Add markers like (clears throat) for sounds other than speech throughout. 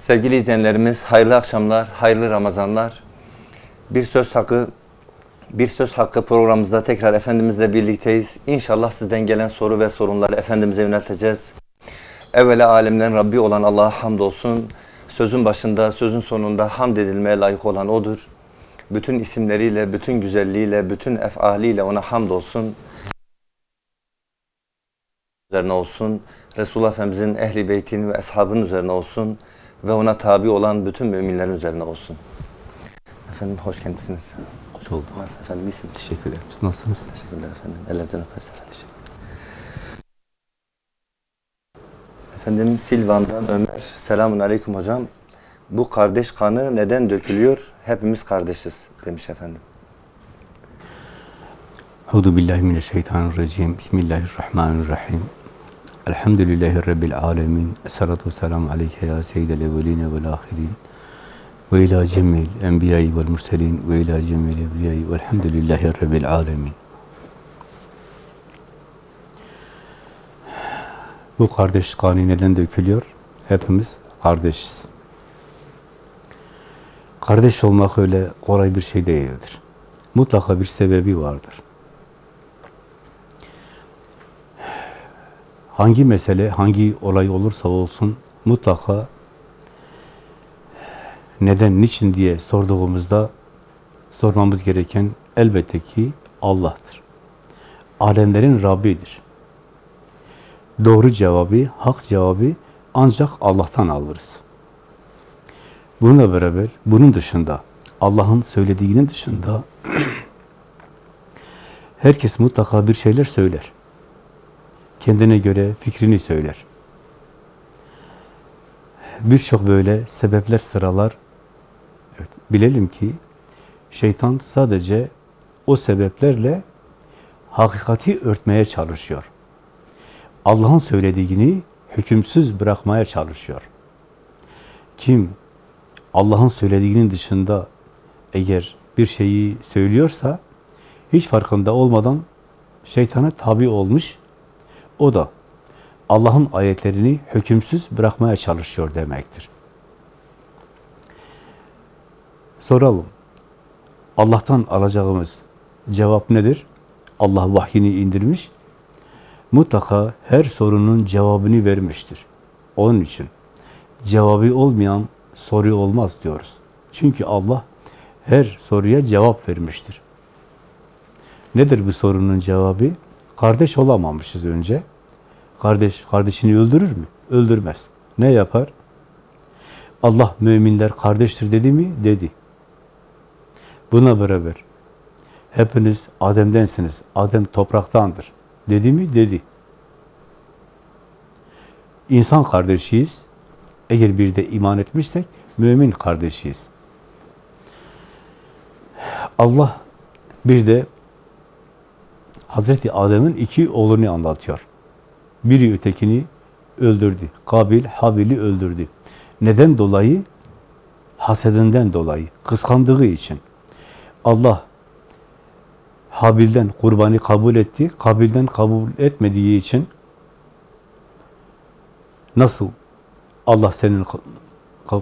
Sevgili izleyenlerimiz, hayırlı akşamlar, hayırlı Ramazanlar. Bir söz hakkı bir söz hakkı programımızda tekrar Efendimizle birlikteyiz. İnşallah sizden gelen soru ve sorunları Efendimiz'e yönelteceğiz. Evvela alemden Rabbi olan Allah'a hamdolsun. Sözün başında, sözün sonunda hamd edilmeye layık olan O'dur. Bütün isimleriyle, bütün güzelliğiyle, bütün efaliyle O'na hamdolsun. Üzerine olsun. Resulullah Efendimizin ehli beytin ve eshabının üzerine olsun. Ve O'na tabi olan bütün müminlerin üzerine olsun. Efendim hoş geldiniz. Hoş bulduk. Nasıl efendim iyisiniz? Teşekkür ederim. Siz nasılsınız? Teşekkürler efendim. Ellerinizden öperiz efendim. Efendim Silvan'dan Ömer. Selamun aleyküm hocam. Bu kardeş kanı neden dökülüyor? Hepimiz kardeşiz demiş efendim. Euzu billahi mineşşeytanirracim. Bismillahirrahmanirrahim. Elhamdülillahi rabbil alamin. Essalatu vesselamu aleyke ya seyyidel evveline ve'l ahirin. Ve ila cemil enbiya'i ve'l murselin ve ila cemil evliya'i ve'lhamdülillahi rabbil alamin. Bu kardeş kanı neden dökülüyor? Hepimiz kardeşiz. Kardeş olmak öyle kolay bir şey değildir. Mutlaka bir sebebi vardır. Hangi mesele, hangi olay olursa olsun mutlaka neden, niçin diye sorduğumuzda sormamız gereken elbette ki Allah'tır. Alemlerin Rabbidir. Doğru cevabı, hak cevabı ancak Allah'tan alırız. Bununla beraber, bunun dışında, Allah'ın söylediğinin dışında (clears throat) herkes mutlaka bir şeyler söyler. Kendine göre fikrini söyler. Birçok böyle sebepler sıralar. Evet, bilelim ki şeytan sadece o sebeplerle hakikati örtmeye çalışıyor. Allah'ın söylediğini hükümsüz bırakmaya çalışıyor. Kim Allah'ın söylediğinin dışında eğer bir şeyi söylüyorsa hiç farkında olmadan şeytana tabi olmuş. O da Allah'ın ayetlerini hükümsüz bırakmaya çalışıyor demektir. Soralım. Allah'tan alacağımız cevap nedir? Allah vahyini indirmiş. Mutlaka her sorunun cevabını vermiştir. Onun için cevabı olmayan soru olmaz diyoruz. Çünkü Allah her soruya cevap vermiştir. Nedir bu sorunun cevabı? Kardeş olamamışız önce. Kardeş, kardeşini öldürür mü? Öldürmez. Ne yapar? Allah müminler kardeştir dedi mi? Dedi. Buna beraber hepiniz Adem'densiniz. Adem topraktandır. Dedi mi? Dedi. İnsan kardeşiyiz. Eğer bir de iman etmişsek mümin kardeşiyiz. Allah bir de Hazreti Adem'in iki oğlunu anlatıyor. Biri ötekini öldürdü. Kabil, Habil'i öldürdü. Neden dolayı? Hasedinden dolayı, kıskandığı için. Allah Habil'den kurbanı kabul etti, Kabil'den kabul etmediği için nasıl Allah senin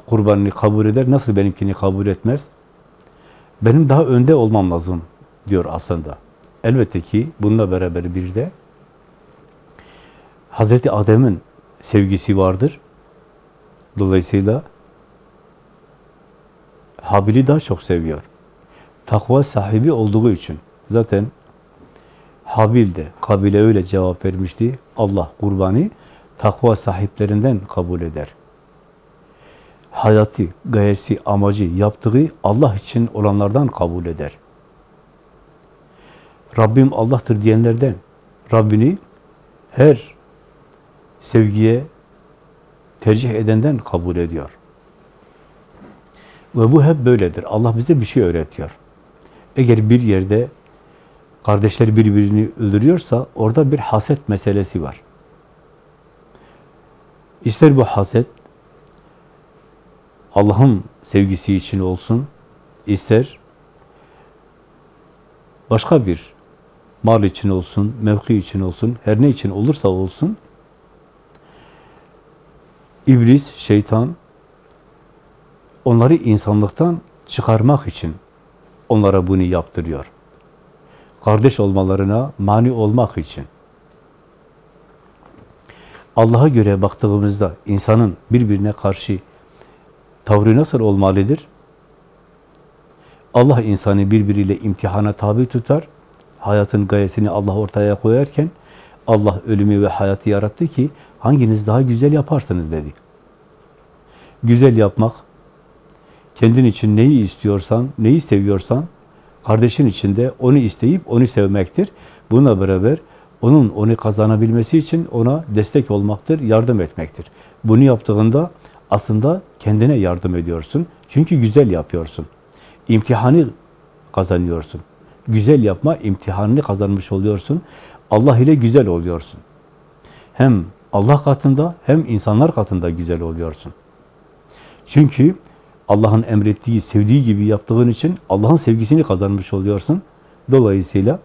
kurbanını kabul eder, nasıl benimkini kabul etmez? Benim daha önde olmam lazım diyor aslında. Elbette ki bununla beraber bir de Hazreti Adem'in sevgisi vardır. Dolayısıyla Habil'i daha çok seviyor. Takva sahibi olduğu için. Zaten Habil de Kabil'e öyle cevap vermişti. Allah kurbanı takva sahiplerinden kabul eder. Hayatı, gayesi, amacı, yaptığı Allah için olanlardan kabul eder. Rabbim Allah'tır diyenlerden, Rabbini her sevgiye tercih edenden kabul ediyor. Ve bu hep böyledir. Allah bize bir şey öğretiyor. Eğer bir yerde kardeşler birbirini öldürüyorsa orada bir haset meselesi var. İster bu haset Allah'ın sevgisi için olsun, ister başka bir mal için olsun, mevki için olsun, her ne için olursa olsun, İblis, şeytan onları insanlıktan çıkarmak için onlara bunu yaptırıyor. Kardeş olmalarına mani olmak için. Allah'a göre baktığımızda insanın birbirine karşı tavrı nasıl olmalıdır? Allah insanı birbiriyle imtihana tabi tutar. Hayatın gayesini Allah ortaya koyarken Allah ölümü ve hayatı yarattı ki hanginiz daha güzel yaparsınız dedi. Güzel yapmak, kendin için neyi istiyorsan, neyi seviyorsan, kardeşin için de onu isteyip onu sevmektir. Buna beraber onun onu kazanabilmesi için ona destek olmaktır, yardım etmektir. Bunu yaptığında aslında kendine yardım ediyorsun. Çünkü güzel yapıyorsun. İmtihanı kazanıyorsun. Güzel yapma imtihanını kazanmış oluyorsun. Allah ile güzel oluyorsun. Hem Allah katında hem insanlar katında güzel oluyorsun. Çünkü Allah'ın emrettiği, sevdiği gibi yaptığın için Allah'ın sevgisini kazanmış oluyorsun. Dolayısıyla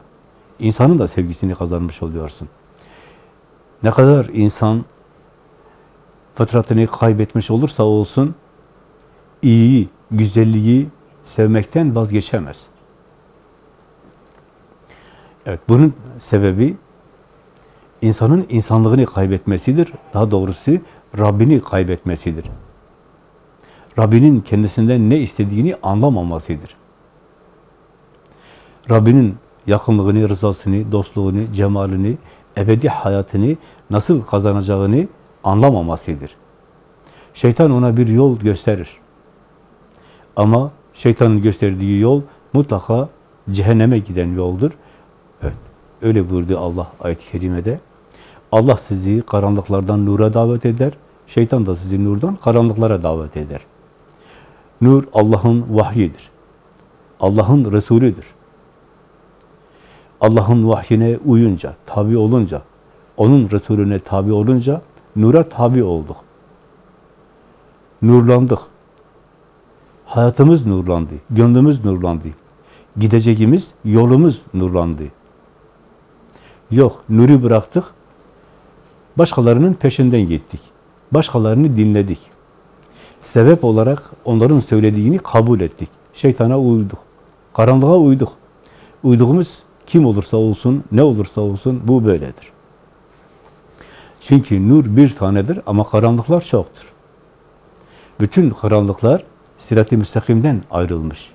insanın da sevgisini kazanmış oluyorsun. Ne kadar insan fıtratını kaybetmiş olursa olsun iyiyi, güzelliği sevmekten vazgeçemez. Evet, bunun sebebi insanın insanlığını kaybetmesidir. Daha doğrusu Rabbini kaybetmesidir. Rabbinin kendisinden ne istediğini anlamamasıdır. Rabbinin yakınlığını, rızasını, dostluğunu, cemalini, ebedi hayatını nasıl kazanacağını anlamamasıdır. Şeytan ona bir yol gösterir. Ama şeytanın gösterdiği yol mutlaka cehenneme giden yoldur. Öyle buyurdu Allah ayet-i kerimede. Allah sizi karanlıklardan nura davet eder, şeytan da sizi nurdan karanlıklara davet eder. Nur Allah'ın vahyidir. Allah'ın Resulüdür. Allah'ın vahyine uyunca, tabi olunca, onun Resulüne tabi olunca nura tabi olduk. Nurlandık. Hayatımız nurlandı, gönlümüz nurlandı. Gideceğimiz yolumuz nurlandı. Yok, nuru bıraktık, başkalarının peşinden gittik. Başkalarını dinledik. Sebep olarak onların söylediğini kabul ettik. Şeytana uyduk. Karanlığa uyduk. Uyduğumuz kim olursa olsun, ne olursa olsun bu böyledir. Çünkü nur bir tanedir ama karanlıklar çoktur. Bütün karanlıklar sirat-i müstakimden ayrılmış.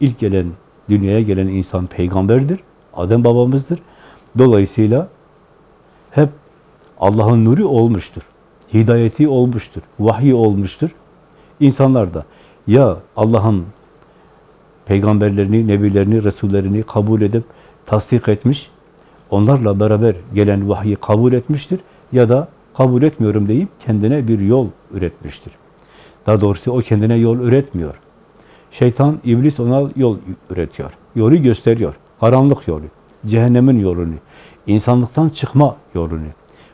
İlk gelen, dünyaya gelen insan peygamberdir. Adem babamızdır. Dolayısıyla hep Allah'ın nuru olmuştur. Hidayeti olmuştur. Vahyi olmuştur. İnsanlar da ya Allah'ın peygamberlerini, nebilerini, resullerini kabul edip tasdik etmiş, onlarla beraber gelen vahyi kabul etmiştir ya da kabul etmiyorum deyip kendine bir yol üretmiştir. Daha doğrusu o kendine yol üretmiyor. Şeytan, iblis ona yol üretiyor. Yolu gösteriyor. Karanlık yolu, cehennemin yolunu, insanlıktan çıkma yolunu,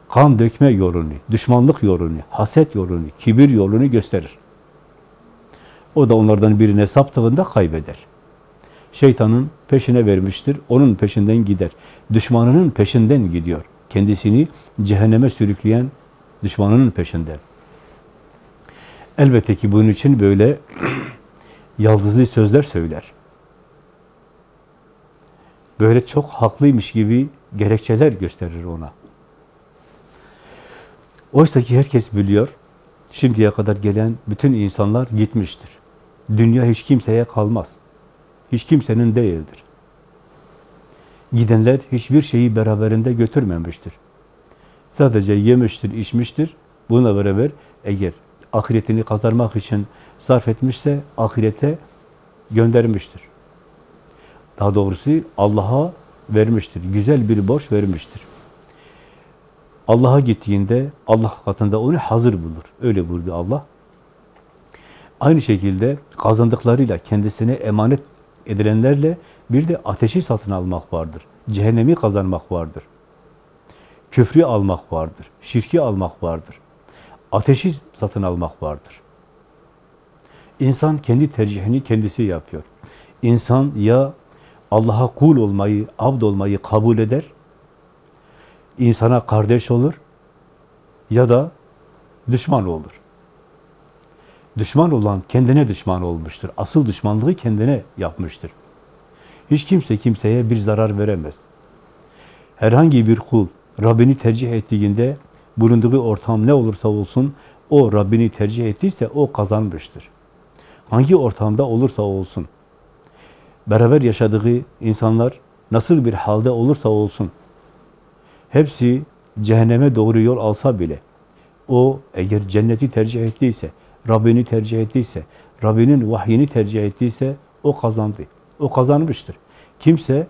kan dökme yolunu, düşmanlık yolunu, haset yolunu, kibir yolunu gösterir. O da onlardan birine saptığında kaybeder. Şeytanın peşine vermiştir, onun peşinden gider. Düşmanının peşinden gidiyor. Kendisini cehenneme sürükleyen düşmanının peşinden. Elbette ki bunun için böyle (clears throat) yaldızlı sözler söyler. Böyle çok haklıymış gibi gerekçeler gösterir ona. Oysa ki herkes biliyor, şimdiye kadar gelen bütün insanlar gitmiştir. Dünya hiç kimseye kalmaz. Hiç kimsenin değildir. Gidenler hiçbir şeyi beraberinde götürmemiştir. Sadece yemiştir, içmiştir. Buna beraber eğer ahiretini kazanmak için sarf etmişse ahirete göndermiştir. Daha doğrusu Allah'a vermiştir. Güzel bir borç vermiştir. Allah'a gittiğinde Allah katında onu hazır bulur. Öyle buyurdu Allah. Aynı şekilde kazandıklarıyla kendisine emanet edilenlerle bir de ateşi satın almak vardır. Cehennemi kazanmak vardır. Küfrü almak vardır. Şirki almak vardır. Ateşi satın almak vardır. İnsan kendi tercihini kendisi yapıyor. İnsan ya Allah'a kul olmayı, abd olmayı kabul eder, insana kardeş olur ya da düşman olur. Düşman olan kendine düşman olmuştur. Asıl düşmanlığı kendine yapmıştır. Hiç kimse kimseye bir zarar veremez. Herhangi bir kul Rabbini tercih ettiğinde bulunduğu ortam ne olursa olsun o Rabbini tercih ettiyse o kazanmıştır. Hangi ortamda olursa olsun beraber yaşadığı insanlar nasıl bir halde olursa olsun hepsi cehenneme doğru yol alsa bile o eğer cenneti tercih ettiyse, Rabbini tercih ettiyse, Rabbinin vahyini tercih ettiyse o kazandı. O kazanmıştır. Kimse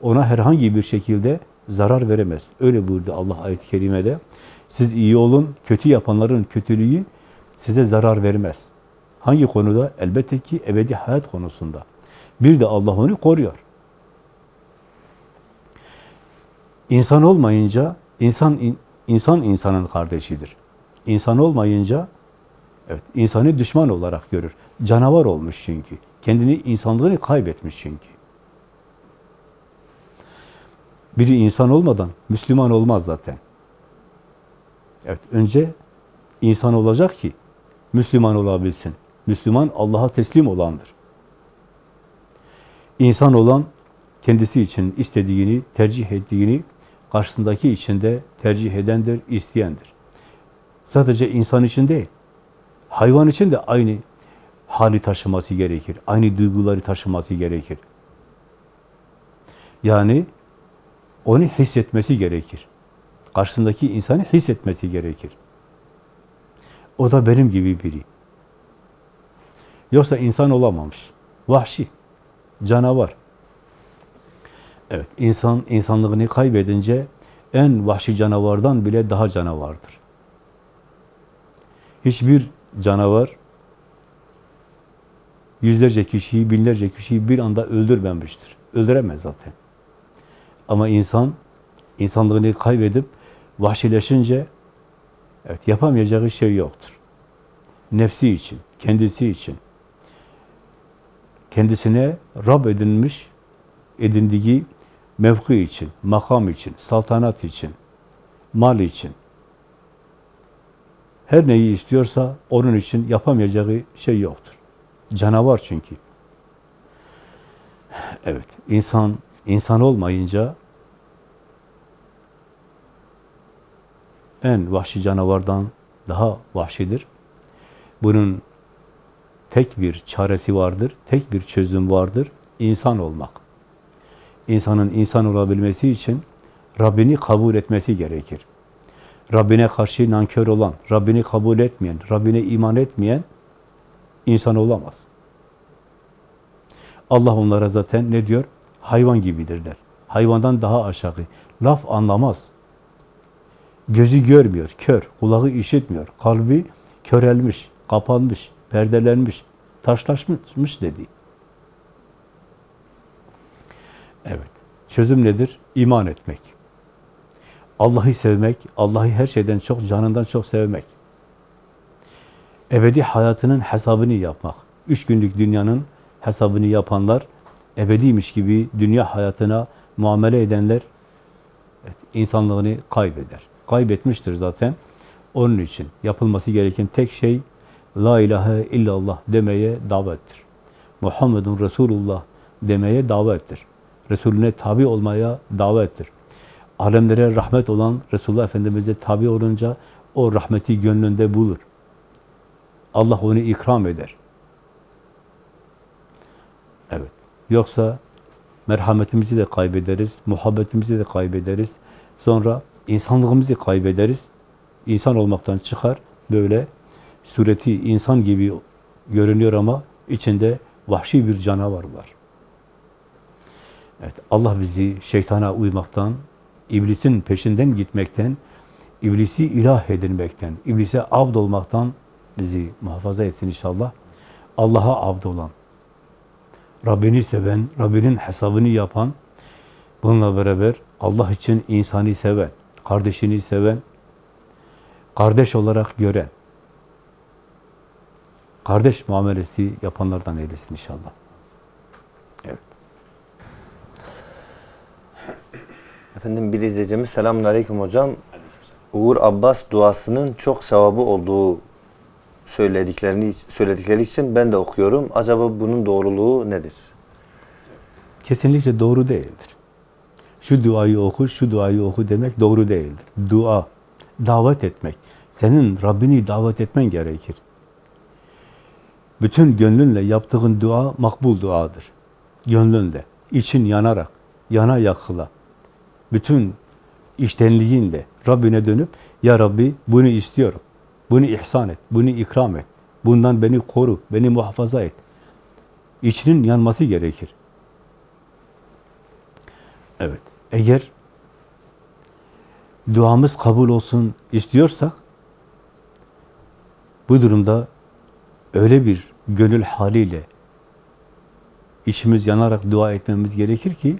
ona herhangi bir şekilde zarar veremez. Öyle buyurdu Allah ayet-i kerimede. Siz iyi olun, kötü yapanların kötülüğü size zarar vermez. Hangi konuda? Elbette ki ebedi hayat konusunda. Bir de Allah onu koruyor. İnsan olmayınca insan insan insanın kardeşidir. İnsan olmayınca evet insanı düşman olarak görür. Canavar olmuş çünkü. Kendini insanlığını kaybetmiş çünkü. Biri insan olmadan Müslüman olmaz zaten. Evet, önce insan olacak ki Müslüman olabilsin. Müslüman Allah'a teslim olandır. İnsan olan kendisi için istediğini, tercih ettiğini karşısındaki için de tercih edendir, isteyendir. Sadece insan için değil, hayvan için de aynı hali taşıması gerekir. Aynı duyguları taşıması gerekir. Yani onu hissetmesi gerekir. Karşısındaki insanı hissetmesi gerekir. O da benim gibi biri. Yoksa insan olamamış. Vahşi, canavar. Evet, insan insanlığını kaybedince en vahşi canavardan bile daha canavardır. Hiçbir canavar yüzlerce kişiyi, binlerce kişiyi bir anda öldürmemiştir. Öldüremez zaten. Ama insan, insanlığını kaybedip vahşileşince evet, yapamayacağı şey yoktur. Nefsi için, kendisi için, kendisine Rab edinmiş, edindiği mevki için, makam için, saltanat için, mal için, her neyi istiyorsa onun için yapamayacağı şey yoktur. Canavar çünkü. Evet, insan insan olmayınca en vahşi canavardan daha vahşidir. Bunun tek bir çaresi vardır, tek bir çözüm vardır. İnsan olmak. İnsanın insan olabilmesi için Rabbini kabul etmesi gerekir. Rabbine karşı nankör olan, Rabbini kabul etmeyen, Rabbine iman etmeyen insan olamaz. Allah onlara zaten ne diyor? Hayvan gibidirler. Hayvandan daha aşağı. Laf anlamaz. Gözü görmüyor, kör. Kulağı işitmiyor. Kalbi körelmiş, kapanmış, perdelenmiş, taşlaşmış dedi. Evet. Çözüm nedir? İman etmek. Allah'ı sevmek, Allah'ı her şeyden çok, canından çok sevmek. Ebedi hayatının hesabını yapmak. Üç günlük dünyanın hesabını yapanlar, ebediymiş gibi dünya hayatına muamele edenler, evet, insanlığını kaybeder. Kaybetmiştir zaten. Onun için yapılması gereken tek şey, La ilahe illallah demeye davettir. Muhammedun Resulullah demeye davettir. Resulüne tabi olmaya davettir. Alemlere rahmet olan Resulullah Efendimiz'e tabi olunca o rahmeti gönlünde bulur. Allah onu ikram eder. Evet. Yoksa merhametimizi de kaybederiz, muhabbetimizi de kaybederiz. Sonra insanlığımızı kaybederiz. İnsan olmaktan çıkar. Böyle sureti insan gibi görünüyor ama içinde vahşi bir canavar var. Evet, Allah bizi şeytana uymaktan, iblisin peşinden gitmekten, iblisi ilah edinmekten, iblise abd olmaktan bizi muhafaza etsin inşallah. Allah'a abd olan, Rabbini seven, Rabbinin hesabını yapan, bununla beraber Allah için insanı seven, kardeşini seven, kardeş olarak gören, kardeş muamelesi yapanlardan eylesin inşallah. Evet. Efendim bir izleyicimiz selamun aleyküm hocam. Uğur Abbas duasının çok sevabı olduğu söylediklerini söyledikleri için ben de okuyorum. Acaba bunun doğruluğu nedir? Kesinlikle doğru değildir. Şu duayı oku, şu duayı oku demek doğru değildir. Dua, davet etmek. Senin Rabbini davet etmen gerekir. Bütün gönlünle yaptığın dua makbul duadır. Gönlünle, için yanarak, yana yakıla. Bütün iştenliğinle Rabbine dönüp, Ya Rabbi bunu istiyorum. Bunu ihsan et, bunu ikram et. Bundan beni koru, beni muhafaza et. İçinin yanması gerekir. Evet. Eğer duamız kabul olsun istiyorsak bu durumda öyle bir gönül haliyle içimiz yanarak dua etmemiz gerekir ki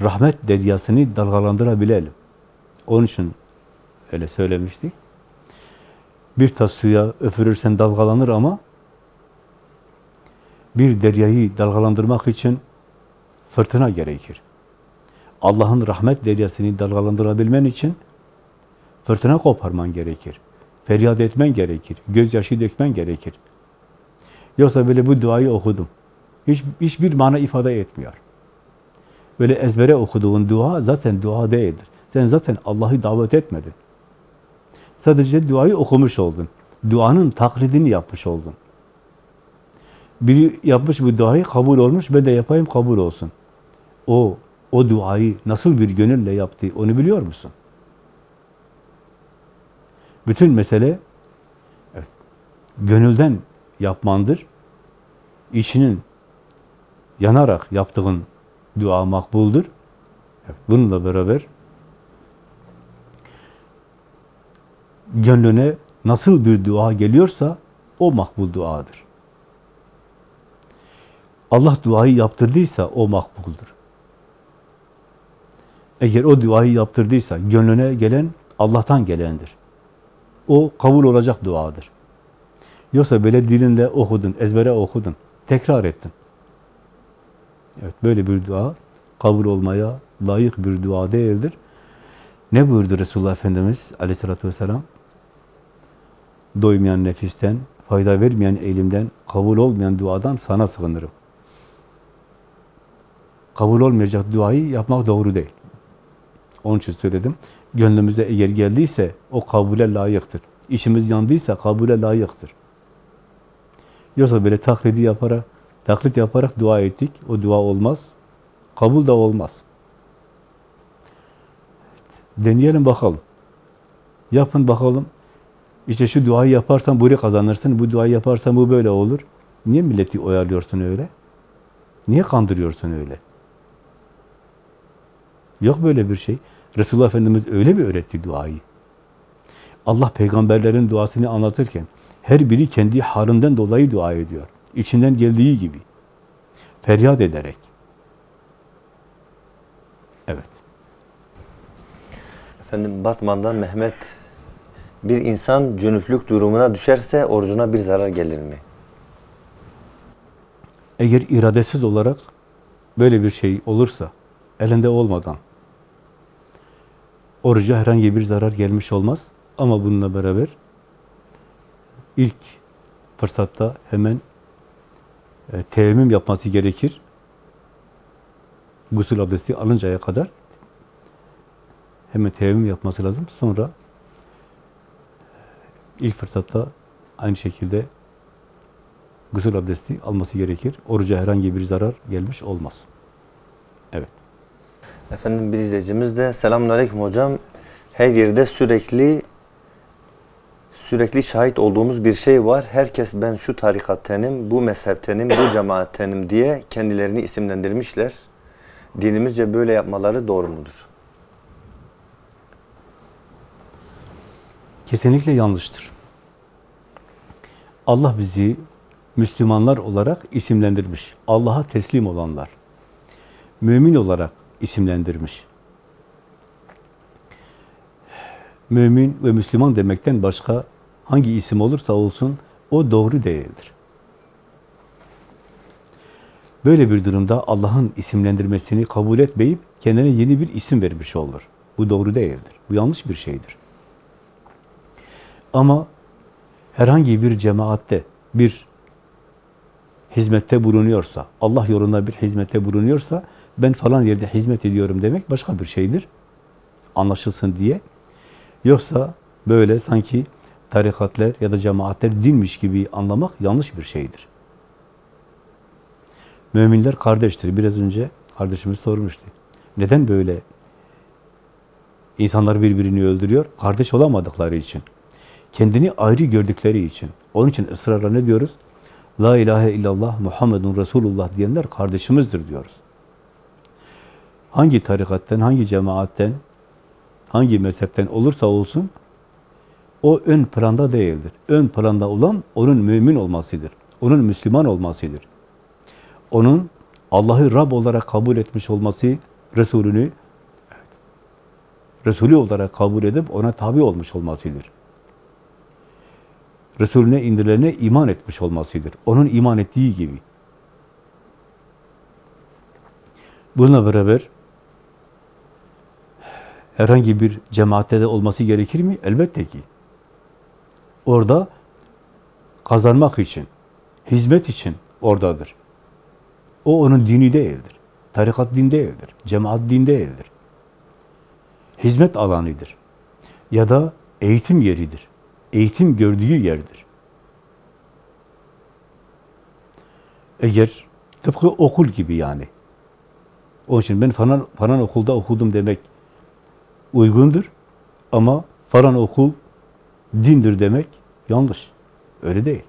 rahmet deryasını dalgalandırabilelim. Onun için öyle söylemiştik. Bir tas suya öfürürsen dalgalanır ama bir deryayı dalgalandırmak için fırtına gerekir. Allah'ın rahmet deryasını dalgalandırabilmen için fırtına koparman gerekir. Feryat etmen gerekir. Gözyaşı dökmen gerekir. Yoksa böyle bu duayı okudum. Hiç, hiçbir mana ifade etmiyor. Böyle ezbere okuduğun dua zaten dua değildir. Sen zaten Allah'ı davet etmedin. Sadece duayı okumuş oldun. Duanın taklidini yapmış oldun. Biri yapmış bu duayı kabul olmuş, ben de yapayım kabul olsun. O, o duayı nasıl bir gönülle yaptı onu biliyor musun? Bütün mesele evet, gönülden yapmandır. İçinin yanarak yaptığın dua makbuldur. Evet, bununla beraber gönlüne nasıl bir dua geliyorsa o makbul duadır. Allah duayı yaptırdıysa o makbuldur. Eğer o duayı yaptırdıysa gönlüne gelen Allah'tan gelendir. O kabul olacak duadır. Yoksa böyle dilinle okudun, ezbere okudun, tekrar ettin. Evet, böyle bir dua kabul olmaya layık bir dua değildir. Ne buyurdu Resulullah Efendimiz aleyhissalatü vesselam? Doymayan nefisten, fayda vermeyen elimden, kabul olmayan duadan sana sığınırım. Kabul olmayacak duayı yapmak doğru değil. Onun için söyledim. Gönlümüze eğer geldiyse o kabule layıktır. İşimiz yandıysa kabule layıktır. Yoksa böyle taklidi yaparak, taklit yaparak dua ettik. O dua olmaz. Kabul da olmaz. Deneyelim bakalım. Yapın bakalım. İşte şu duayı yaparsan burayı kazanırsın, bu duayı yaparsan bu böyle olur. Niye milleti oyalıyorsun öyle? Niye kandırıyorsun öyle? Yok böyle bir şey. Resulullah Efendimiz öyle bir öğretti duayı. Allah peygamberlerin duasını anlatırken her biri kendi halinden dolayı dua ediyor. İçinden geldiği gibi. Feryat ederek. Evet. Efendim Batman'dan Mehmet bir insan cünüplük durumuna düşerse orucuna bir zarar gelir mi? Eğer iradesiz olarak böyle bir şey olursa, elinde olmadan oruca herhangi bir zarar gelmiş olmaz. Ama bununla beraber ilk fırsatta hemen e, teyemmüm yapması gerekir. Gusül abdesti alıncaya kadar hemen teyemmüm yapması lazım. Sonra ilk fırsatta aynı şekilde gusül abdesti alması gerekir. Oruca herhangi bir zarar gelmiş olmaz. Efendim bir izleyicimiz de selamünaleyküm hocam. Her yerde sürekli sürekli şahit olduğumuz bir şey var. Herkes ben şu tarikattenim, bu mezheptenim, bu cemaattenim diye kendilerini isimlendirmişler. Dinimizce böyle yapmaları doğru mudur? Kesinlikle yanlıştır. Allah bizi Müslümanlar olarak isimlendirmiş. Allah'a teslim olanlar. Mümin olarak isimlendirmiş. Mümin ve Müslüman demekten başka hangi isim olursa olsun o doğru değildir. Böyle bir durumda Allah'ın isimlendirmesini kabul etmeyip kendine yeni bir isim vermiş olur. Bu doğru değildir. Bu yanlış bir şeydir. Ama herhangi bir cemaatte bir hizmette bulunuyorsa, Allah yolunda bir hizmette bulunuyorsa, ben falan yerde hizmet ediyorum demek başka bir şeydir. Anlaşılsın diye. Yoksa böyle sanki tarikatler ya da cemaatler dinmiş gibi anlamak yanlış bir şeydir. Müminler kardeştir. Biraz önce kardeşimiz sormuştu. Neden böyle insanlar birbirini öldürüyor? Kardeş olamadıkları için. Kendini ayrı gördükleri için. Onun için ısrarla ne diyoruz? La ilahe illallah Muhammedun Resulullah diyenler kardeşimizdir diyoruz. Hangi tarikatten, hangi cemaatten, hangi mezhepten olursa olsun o ön planda değildir. Ön planda olan onun mümin olmasıdır. Onun Müslüman olmasıdır. Onun Allah'ı Rab olarak kabul etmiş olması, Resulünü Resulü olarak kabul edip ona tabi olmuş olmasıdır. Resulüne indirilene iman etmiş olmasıdır. Onun iman ettiği gibi. Bununla beraber herhangi bir cemaatte de olması gerekir mi? Elbette ki. Orada kazanmak için, hizmet için oradadır. O onun dini değildir. Tarikat din değildir. Cemaat din değildir. Hizmet alanıdır. Ya da eğitim yeridir. Eğitim gördüğü yerdir. Eğer tıpkı okul gibi yani. Onun için ben falan, falan okulda okudum demek uygundur. Ama falan okul dindir demek yanlış. Öyle değil.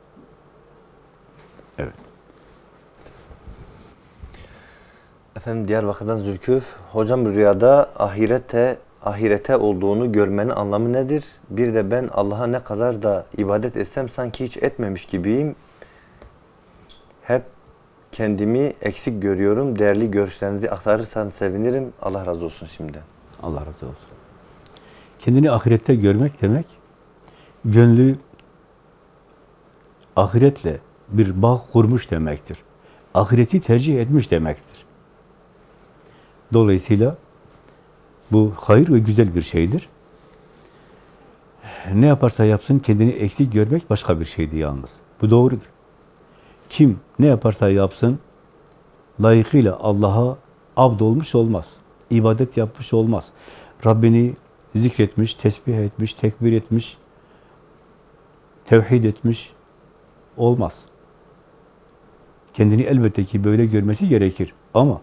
Evet. Efendim Diyarbakır'dan Zülküf. Hocam rüyada ahirete ahirete olduğunu görmenin anlamı nedir? Bir de ben Allah'a ne kadar da ibadet etsem sanki hiç etmemiş gibiyim. Hep kendimi eksik görüyorum. Değerli görüşlerinizi aktarırsanız sevinirim. Allah razı olsun şimdiden. Allah razı olsun. Kendini ahirette görmek demek, gönlü ahiretle bir bağ kurmuş demektir. Ahireti tercih etmiş demektir. Dolayısıyla bu hayır ve güzel bir şeydir. Ne yaparsa yapsın kendini eksik görmek başka bir şeydi yalnız. Bu doğrudur. Kim ne yaparsa yapsın layıkıyla Allah'a abd olmuş olmaz. İbadet yapmış olmaz. Rabbini zikretmiş, tesbih etmiş, tekbir etmiş, tevhid etmiş olmaz. Kendini elbette ki böyle görmesi gerekir. Ama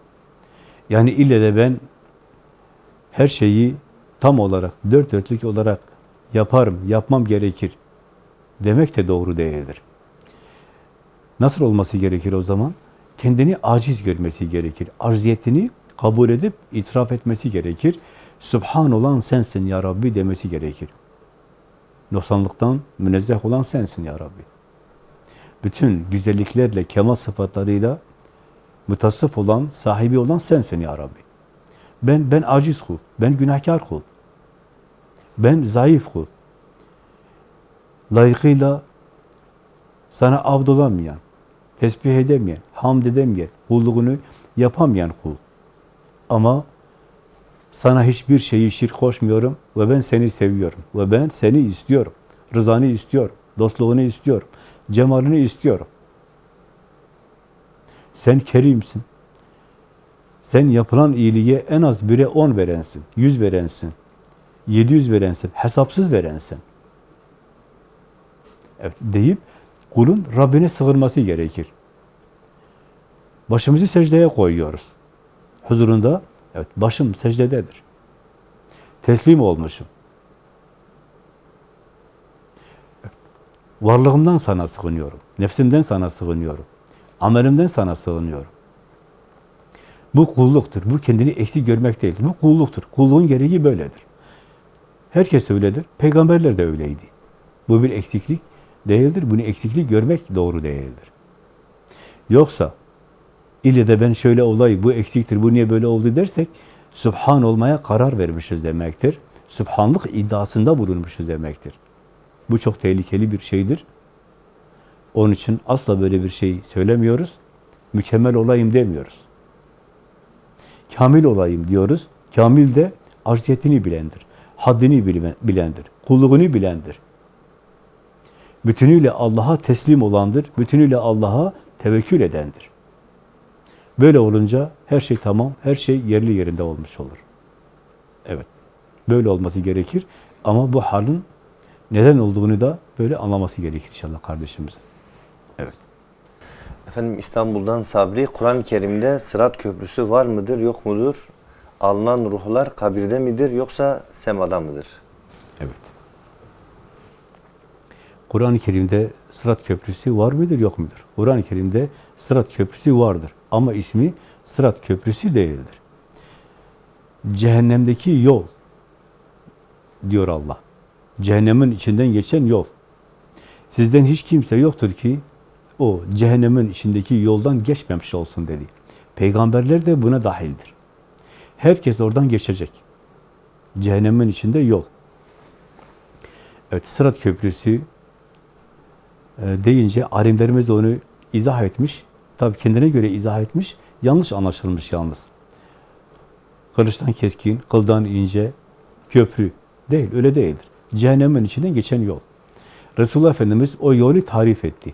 yani ille de ben her şeyi tam olarak, dört dörtlük olarak yaparım, yapmam gerekir demek de doğru değildir. Nasıl olması gerekir o zaman? Kendini aciz görmesi gerekir. Acziyetini kabul edip itiraf etmesi gerekir. Subhan olan sensin ya Rabbi demesi gerekir. Noksanlıktan münezzeh olan sensin ya Rabbi. Bütün güzelliklerle, kemal sıfatlarıyla mutasıf olan, sahibi olan sensin ya Rabbi. Ben ben aciz kul, ben günahkar kul. Ben zayıf kul. Layıkıyla sana abd olamayan, tesbih edemeyen, hamd edemeyen, kulluğunu yapamayan kul. Ama sana hiçbir şeyi şirk koşmuyorum ve ben seni seviyorum ve ben seni istiyorum. Rızanı istiyorum, dostluğunu istiyorum, cemalini istiyorum. Sen kerimsin. Sen yapılan iyiliğe en az bire on verensin, yüz verensin, yedi yüz verensin, hesapsız verensin. Evet, deyip kulun Rabbine sığınması gerekir. Başımızı secdeye koyuyoruz. Huzurunda, evet başım secdededir. Teslim olmuşum. Varlığımdan sana sığınıyorum. Nefsimden sana sığınıyorum. Amelimden sana sığınıyorum. Bu kulluktur. Bu kendini eksik görmek değildir. Bu kulluktur. Kulluğun gereği böyledir. Herkes öyledir. Peygamberler de öyleydi. Bu bir eksiklik değildir. Bunu eksiklik görmek doğru değildir. Yoksa ille de ben şöyle olayım, bu eksiktir, bu niye böyle oldu dersek Sübhan olmaya karar vermişiz demektir. Sübhanlık iddiasında bulunmuşuz demektir. Bu çok tehlikeli bir şeydir. Onun için asla böyle bir şey söylemiyoruz. Mükemmel olayım demiyoruz. Kamil olayım diyoruz. Kamil de acziyetini bilendir. Haddini bilendir. Kulluğunu bilendir. bütünüyle Allah'a teslim olandır, bütünüyle Allah'a tevekkül edendir. Böyle olunca her şey tamam, her şey yerli yerinde olmuş olur. Evet, böyle olması gerekir ama bu halin neden olduğunu da böyle anlaması gerekir inşallah kardeşimizin. Evet. Efendim İstanbul'dan Sabri, Kur'an-ı Kerim'de Sırat Köprüsü var mıdır, yok mudur? Alınan ruhlar kabirde midir yoksa semada mıdır? Evet. Kur'an-ı Kerim'de Sırat Köprüsü var mıdır, yok mudur? Kur'an-ı Kerim'de Sırat Köprüsü vardır ama ismi Sırat Köprüsü değildir. Cehennemdeki yol diyor Allah. Cehennemin içinden geçen yol. Sizden hiç kimse yoktur ki o cehennemin içindeki yoldan geçmemiş olsun dedi. Peygamberler de buna dahildir. Herkes oradan geçecek. Cehennemin içinde yol. Evet, Sırat Köprüsü e, deyince alimlerimiz de onu izah etmiş. Tabi kendine göre izah etmiş. Yanlış anlaşılmış yalnız. Kılıçtan keskin, kıldan ince, köprü değil, öyle değildir. Cehennemin içinden geçen yol. Resulullah Efendimiz o yolu tarif etti.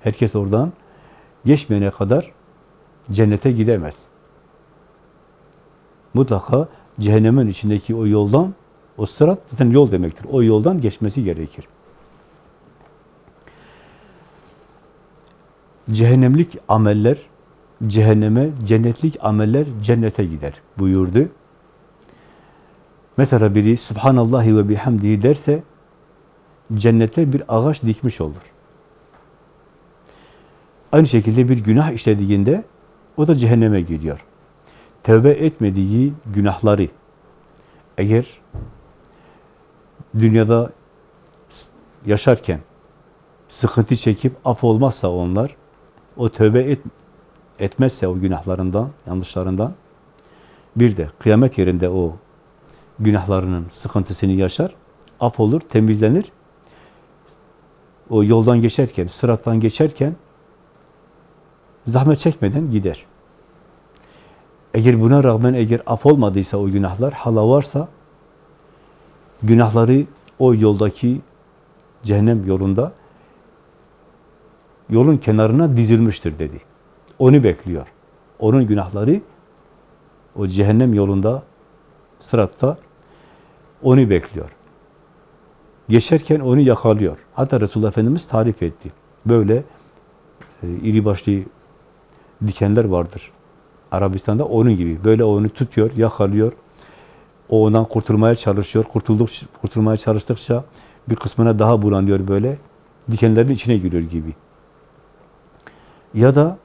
Herkes oradan geçmeyene kadar cennete gidemez. Mutlaka cehennemin içindeki o yoldan, o sırat zaten yol demektir. O yoldan geçmesi gerekir. Cehennemlik ameller cehenneme, cennetlik ameller cennete gider buyurdu. Mesela biri Subhanallahi ve bihamdihi derse cennete bir ağaç dikmiş olur. Aynı şekilde bir günah işlediğinde o da cehenneme gidiyor. Tevbe etmediği günahları eğer dünyada yaşarken sıkıntı çekip af olmazsa onlar, o tövbe et, etmezse o günahlarından, yanlışlarından, bir de kıyamet yerinde o günahlarının sıkıntısını yaşar, af olur, temizlenir. O yoldan geçerken, sırattan geçerken zahmet çekmeden gider. Eğer buna rağmen eğer af olmadıysa o günahlar, hala varsa günahları o yoldaki cehennem yolunda yolun kenarına dizilmiştir dedi. Onu bekliyor. Onun günahları o cehennem yolunda sıratta onu bekliyor. Geçerken onu yakalıyor. Hatta Resulullah Efendimiz tarif etti. Böyle e, iri başlı dikenler vardır. Arabistan'da onun gibi. Böyle onu tutuyor, yakalıyor. O ondan kurtulmaya çalışıyor. Kurtulduk, kurtulmaya çalıştıkça bir kısmına daha bulanıyor böyle. Dikenlerin içine giriyor gibi. Ya da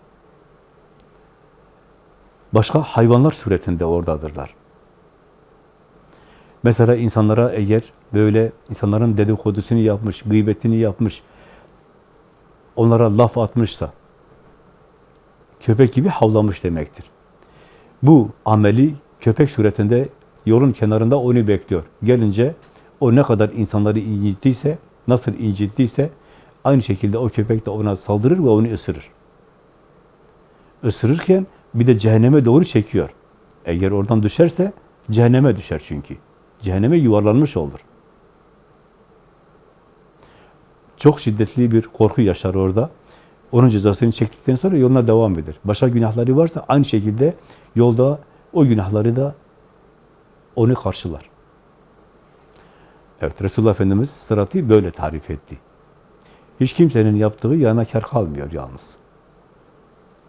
başka hayvanlar suretinde oradadırlar. Mesela insanlara eğer böyle insanların dedikodusunu yapmış, gıybetini yapmış, onlara laf atmışsa, köpek gibi havlamış demektir. Bu ameli köpek suretinde yolun kenarında onu bekliyor. Gelince o ne kadar insanları incittiyse, nasıl incittiyse aynı şekilde o köpek de ona saldırır ve onu ısırır. Isırırken bir de cehenneme doğru çekiyor. Eğer oradan düşerse cehenneme düşer çünkü. Cehenneme yuvarlanmış olur. Çok şiddetli bir korku yaşar orada. Onun cezasını çektikten sonra yoluna devam eder. Başka günahları varsa aynı şekilde yolda o günahları da onu karşılar. Evet, Resulullah Efendimiz sıratı böyle tarif etti. Hiç kimsenin yaptığı yana kar kalmıyor yalnız.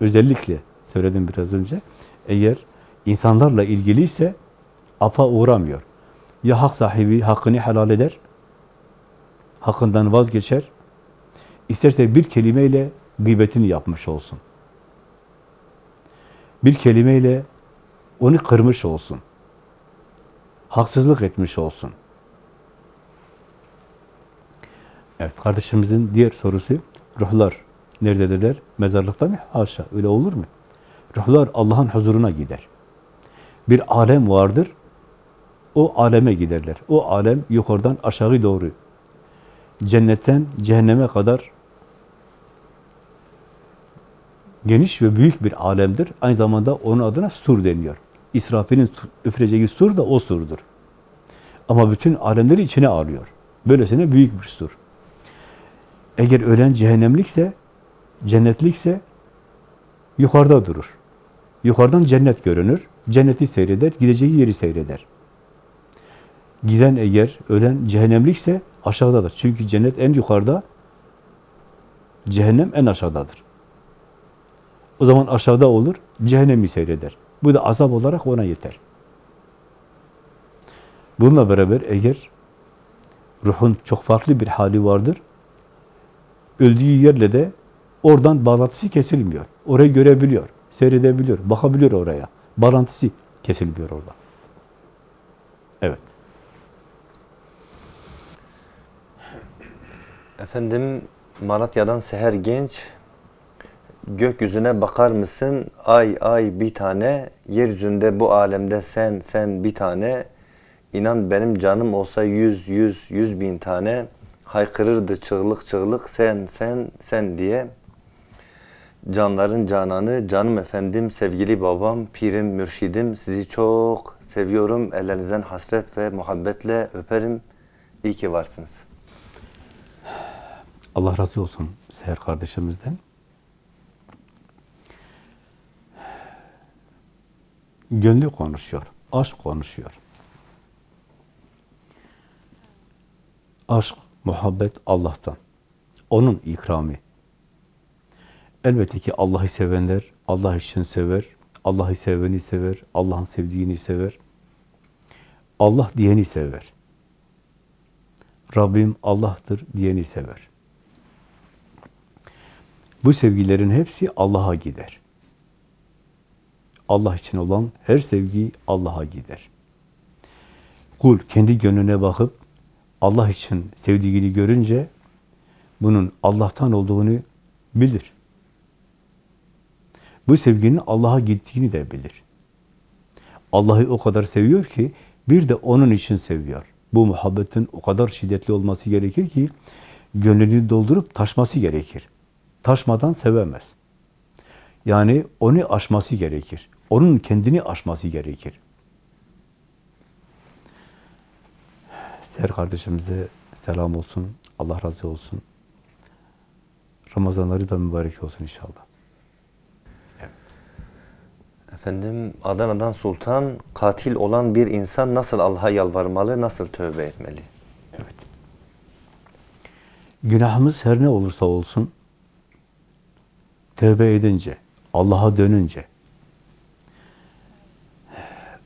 Özellikle söyledim biraz önce, eğer insanlarla ilgiliyse afa uğramıyor. Ya hak sahibi hakkını helal eder, hakkından vazgeçer, isterse bir kelimeyle gıybetini yapmış olsun. Bir kelimeyle onu kırmış olsun. Haksızlık etmiş olsun. Evet, kardeşimizin diğer sorusu, ruhlar nerededirler? Mezarlıkta mı? Haşa, öyle olur mu? Ruhlar Allah'ın huzuruna gider. Bir alem vardır, o aleme giderler. O alem yukarıdan aşağı doğru, cennetten cehenneme kadar geniş ve büyük bir alemdir. Aynı zamanda onun adına sur deniyor. İsrafil'in üfüreceği sur da o surdur. Ama bütün alemleri içine alıyor. Böylesine büyük bir sur. Eğer ölen cehennemlikse, cennetlikse yukarıda durur. Yukarıdan cennet görünür. Cenneti seyreder, gideceği yeri seyreder. Giden eğer ölen cehennemlikse aşağıdadır. Çünkü cennet en yukarıda, cehennem en aşağıdadır. O zaman aşağıda olur, cehennemi seyreder. Bu da azap olarak ona yeter. Bununla beraber eğer ruhun çok farklı bir hali vardır, öldüğü yerle de oradan bağlantısı kesilmiyor. Orayı görebiliyor, seyredebiliyor, bakabiliyor oraya. Bağlantısı kesilmiyor orada. Evet. Efendim Malatya'dan Seher Genç gökyüzüne bakar mısın? Ay ay bir tane, yeryüzünde bu alemde sen sen bir tane. İnan benim canım olsa yüz yüz yüz bin tane haykırırdı çığlık çığlık sen sen sen diye. Canların cananı, canım efendim, sevgili babam, pirim, mürşidim, sizi çok seviyorum. Ellerinizden hasret ve muhabbetle öperim. İyi ki varsınız. Allah razı olsun Seher kardeşimizden. Gönlü konuşuyor, aşk konuşuyor. Aşk, muhabbet Allah'tan. Onun ikrami. Elbette ki Allah'ı sevenler Allah için sever, Allah'ı seveni sever, Allah'ın sevdiğini sever. Allah diyeni sever. Rabbim Allah'tır diyeni sever. Bu sevgilerin hepsi Allah'a gider. Allah için olan her sevgi Allah'a gider. Kul kendi gönlüne bakıp Allah için sevdiğini görünce bunun Allah'tan olduğunu bilir. Bu sevginin Allah'a gittiğini de bilir. Allah'ı o kadar seviyor ki bir de onun için seviyor. Bu muhabbetin o kadar şiddetli olması gerekir ki gönlünü doldurup taşması gerekir. Taşmadan sevemez. Yani onu aşması gerekir. Onun kendini aşması gerekir. Seher kardeşimize selam olsun. Allah razı olsun. Ramazanları da mübarek olsun inşallah. Efendim Adana'dan Sultan katil olan bir insan nasıl Allah'a yalvarmalı, nasıl tövbe etmeli? Evet. Günahımız her ne olursa olsun tövbe edince, Allah'a dönünce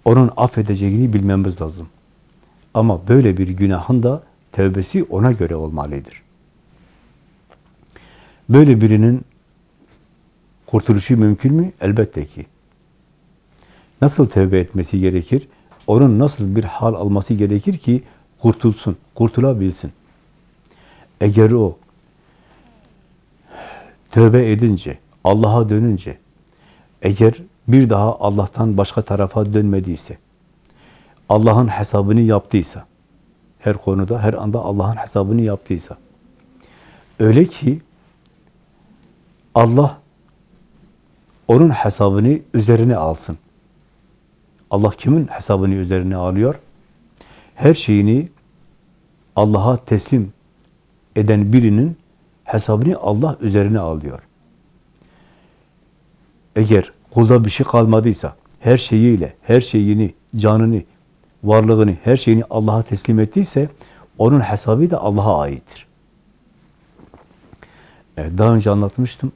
onun affedeceğini bilmemiz lazım. Ama böyle bir günahın da tövbesi ona göre olmalıdır. Böyle birinin kurtuluşu mümkün mü? Elbette ki. Nasıl tövbe etmesi gerekir? Onun nasıl bir hal alması gerekir ki kurtulsun, kurtulabilsin? Eğer o tövbe edince, Allah'a dönünce, eğer bir daha Allah'tan başka tarafa dönmediyse, Allah'ın hesabını yaptıysa, her konuda, her anda Allah'ın hesabını yaptıysa, öyle ki Allah onun hesabını üzerine alsın. Allah kimin hesabını üzerine alıyor? Her şeyini Allah'a teslim eden birinin hesabını Allah üzerine alıyor. Eğer kulda bir şey kalmadıysa, her şeyiyle, her şeyini, canını, varlığını, her şeyini Allah'a teslim ettiyse, onun hesabı da Allah'a aittir. Evet, daha önce anlatmıştım.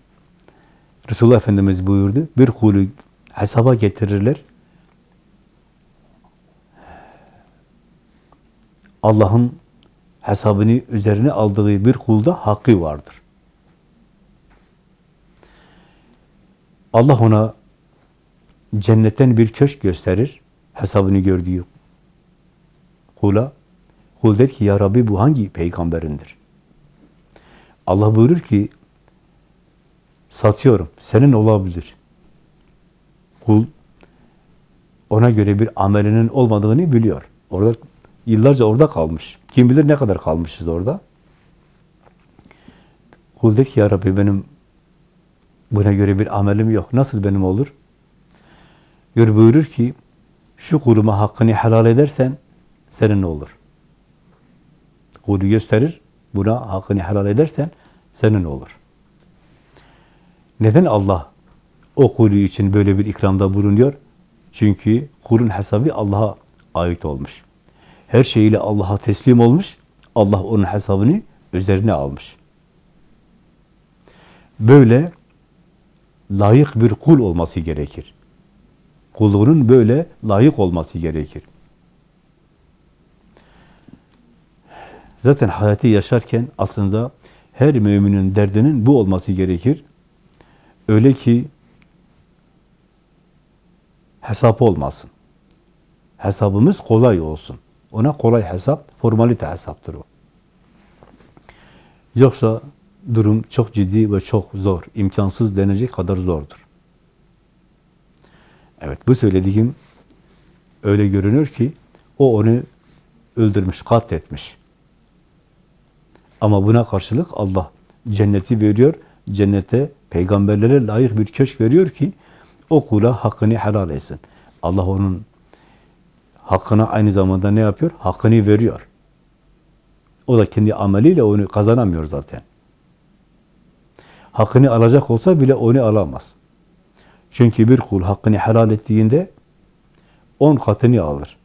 Resulullah Efendimiz buyurdu, bir kulu hesaba getirirler, Allah'ın hesabını üzerine aldığı bir kulda hakkı vardır. Allah ona cennetten bir köşk gösterir, hesabını gördüğü kula. Kul der ki, Ya Rabbi bu hangi peygamberindir? Allah buyurur ki, satıyorum, senin olabilir. Kul, ona göre bir amelinin olmadığını biliyor. Orada Yıllarca orada kalmış. Kim bilir ne kadar kalmışız orada. Kul der ki ya Rabbi benim buna göre bir amelim yok. Nasıl benim olur? Gör buyurur ki şu kuluma hakkını helal edersen senin ne olur? Kulu gösterir. Buna hakkını helal edersen senin olur. Neden Allah o kulü için böyle bir ikramda bulunuyor? Çünkü kulun hesabı Allah'a ait olmuş. Her şeyiyle Allah'a teslim olmuş. Allah onun hesabını üzerine almış. Böyle layık bir kul olması gerekir. Kulluğunun böyle layık olması gerekir. Zaten hayatı yaşarken aslında her müminin derdinin bu olması gerekir. Öyle ki hesap olmasın. Hesabımız kolay olsun. Ona kolay hesap, formalite hesaptır o. Yoksa durum çok ciddi ve çok zor, imkansız denecek kadar zordur. Evet, bu söylediğim öyle görünür ki o onu öldürmüş, katletmiş. Ama buna karşılık Allah cenneti veriyor, cennete peygamberlere layık bir köşk veriyor ki o kula hakkını helal etsin. Allah onun hakkına aynı zamanda ne yapıyor? Hakkını veriyor. O da kendi ameliyle onu kazanamıyor zaten. Hakkını alacak olsa bile onu alamaz. Çünkü bir kul hakkını helal ettiğinde on katını alır.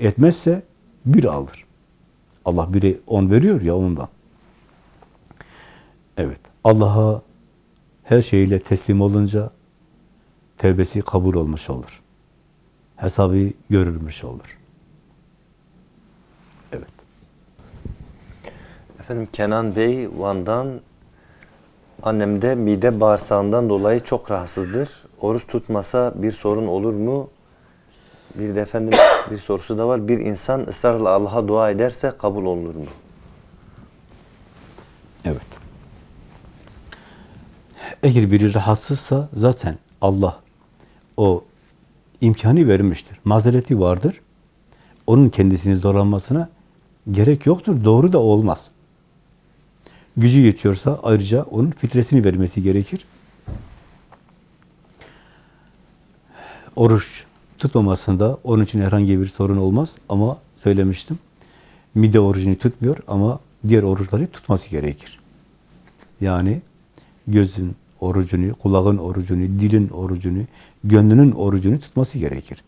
Etmezse bir alır. Allah biri on veriyor ya ondan. Evet. Allah'a her şeyiyle teslim olunca tevbesi kabul olmuş olur. Hesabı görülmüş olur. Evet. Efendim Kenan Bey Van'dan annemde mide bağırsağından dolayı çok rahatsızdır. Oruç tutmasa bir sorun olur mu? Bir de efendim (coughs) bir sorusu da var. Bir insan ısrarla Allah'a dua ederse kabul olunur mu? Evet. Eğer biri rahatsızsa zaten Allah o imkanı vermiştir. Mazereti vardır. Onun kendisini zorlanmasına gerek yoktur. Doğru da olmaz. Gücü yetiyorsa ayrıca onun fitresini vermesi gerekir. Oruç tutmamasında onun için herhangi bir sorun olmaz ama söylemiştim. Mide orucunu tutmuyor ama diğer oruçları tutması gerekir. Yani gözün orucunu, kulağın orucunu, dilin orucunu, gönlünün orucunu tutması gerekir.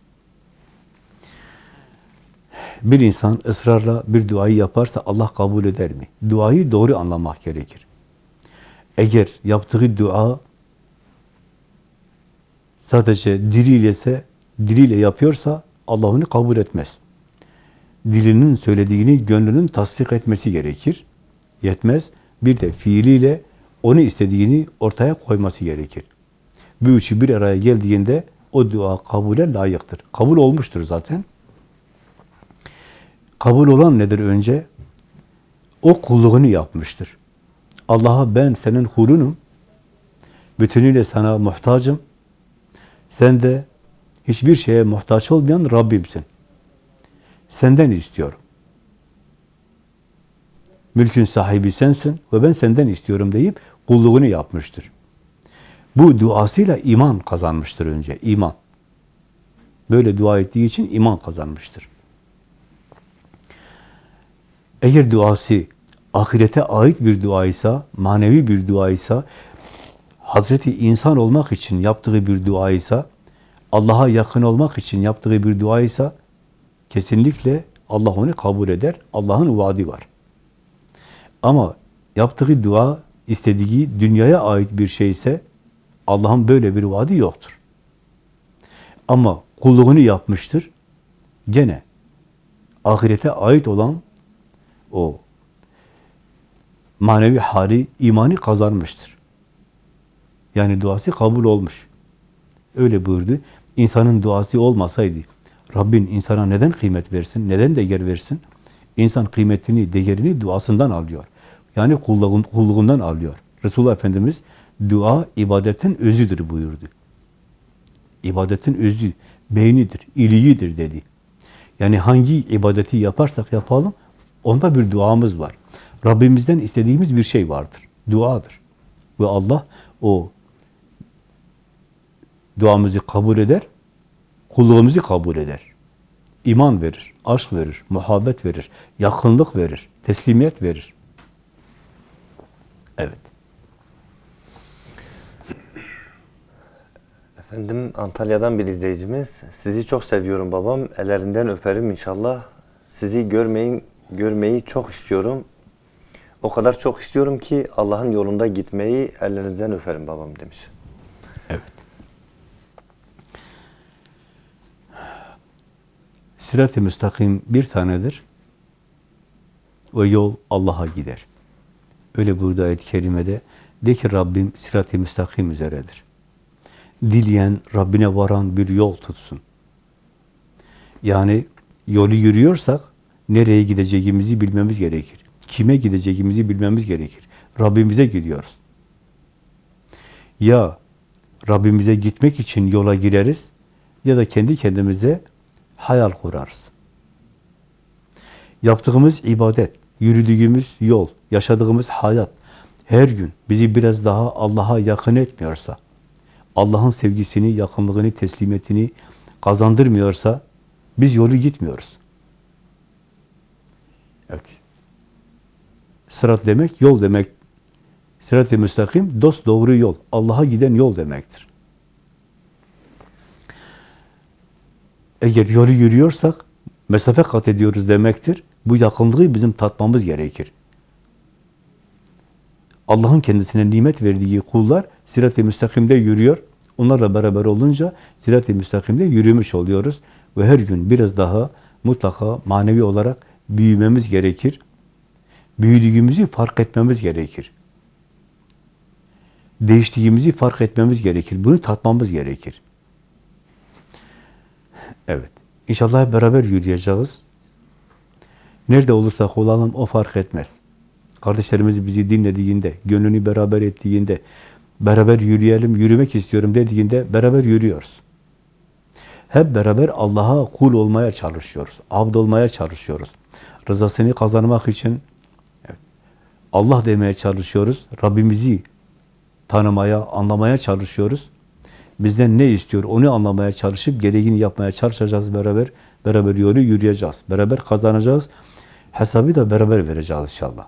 Bir insan ısrarla bir duayı yaparsa Allah kabul eder mi? Duayı doğru anlamak gerekir. Eğer yaptığı dua sadece diliyle ise, diliyle yapıyorsa Allah onu kabul etmez. Dilinin söylediğini gönlünün tasdik etmesi gerekir. Yetmez. Bir de fiiliyle onu istediğini ortaya koyması gerekir. Bu üçü bir araya geldiğinde o dua kabule layıktır. Kabul olmuştur zaten. Kabul olan nedir önce? O kulluğunu yapmıştır. Allah'a ben senin kulunum. Bütünüyle sana muhtacım. Sen de hiçbir şeye muhtaç olmayan Rabbimsin. Senden istiyorum. Mülkün sahibi sensin ve ben senden istiyorum deyip kulluğunu yapmıştır. Bu duasıyla iman kazanmıştır önce, iman. Böyle dua ettiği için iman kazanmıştır. Eğer duası ahirete ait bir duaysa, manevi bir duaysa, Hazreti insan olmak için yaptığı bir duaysa, Allah'a yakın olmak için yaptığı bir duaysa, kesinlikle Allah onu kabul eder. Allah'ın vaadi var. Ama yaptığı dua, istediği dünyaya ait bir şeyse, Allah'ın böyle bir vaadi yoktur. Ama kulluğunu yapmıştır. Gene ahirete ait olan o manevi hali, imanı kazanmıştır. Yani duası kabul olmuş. Öyle buyurdu. İnsanın duası olmasaydı, Rabbin insana neden kıymet versin, neden değer versin? İnsan kıymetini, değerini duasından alıyor. Yani kulluğun, kulluğundan alıyor. Resulullah Efendimiz dua ibadetin özüdür buyurdu. İbadetin özü, beynidir, iliğidir dedi. Yani hangi ibadeti yaparsak yapalım, onda bir duamız var. Rabbimizden istediğimiz bir şey vardır. Duadır. Ve Allah o duamızı kabul eder, kulluğumuzu kabul eder. İman verir, aşk verir, muhabbet verir, yakınlık verir, teslimiyet verir. Evet. Efendim Antalya'dan bir izleyicimiz. Sizi çok seviyorum babam. Ellerinden öperim inşallah. Sizi görmeyin, görmeyi çok istiyorum. O kadar çok istiyorum ki Allah'ın yolunda gitmeyi ellerinizden öperim babam demiş. Evet. Sirat-i müstakim bir tanedir. O yol Allah'a gider. Öyle burada ayet-i kerimede de ki Rabbim sirat-i müstakim üzeredir. Dileyen Rabbine varan bir yol tutsun. Yani yolu yürüyorsak nereye gideceğimizi bilmemiz gerekir. Kime gideceğimizi bilmemiz gerekir. Rabbimize gidiyoruz. Ya Rabbimize gitmek için yola gireriz ya da kendi kendimize hayal kurarız. Yaptığımız ibadet, yürüdüğümüz yol, yaşadığımız hayat her gün bizi biraz daha Allah'a yakın etmiyorsa, Allah'ın sevgisini, yakınlığını, teslimiyetini kazandırmıyorsa biz yolu gitmiyoruz. Evet. Sırat demek yol demek. Sırat-ı müstakim dost doğru yol. Allah'a giden yol demektir. Eğer yolu yürüyorsak mesafe kat ediyoruz demektir. Bu yakınlığı bizim tatmamız gerekir. Allah'ın kendisine nimet verdiği kullar sirat-i müstakimde yürüyor. Onlarla beraber olunca sirat-i müstakimde yürümüş oluyoruz. Ve her gün biraz daha mutlaka manevi olarak büyümemiz gerekir. Büyüdüğümüzü fark etmemiz gerekir. Değiştiğimizi fark etmemiz gerekir. Bunu tatmamız gerekir. Evet. İnşallah beraber yürüyeceğiz. Nerede olursak olalım o fark etmez. Kardeşlerimiz bizi dinlediğinde, gönlünü beraber ettiğinde, beraber yürüyelim, yürümek istiyorum dediğinde beraber yürüyoruz. Hep beraber Allah'a kul olmaya çalışıyoruz. Abd olmaya çalışıyoruz. Rızasını kazanmak için Allah demeye çalışıyoruz. Rabbimizi tanımaya, anlamaya çalışıyoruz. Bizden ne istiyor onu anlamaya çalışıp gereğini yapmaya çalışacağız beraber. Beraber yolu yürüyeceğiz. Beraber kazanacağız. Hesabı da beraber vereceğiz inşallah.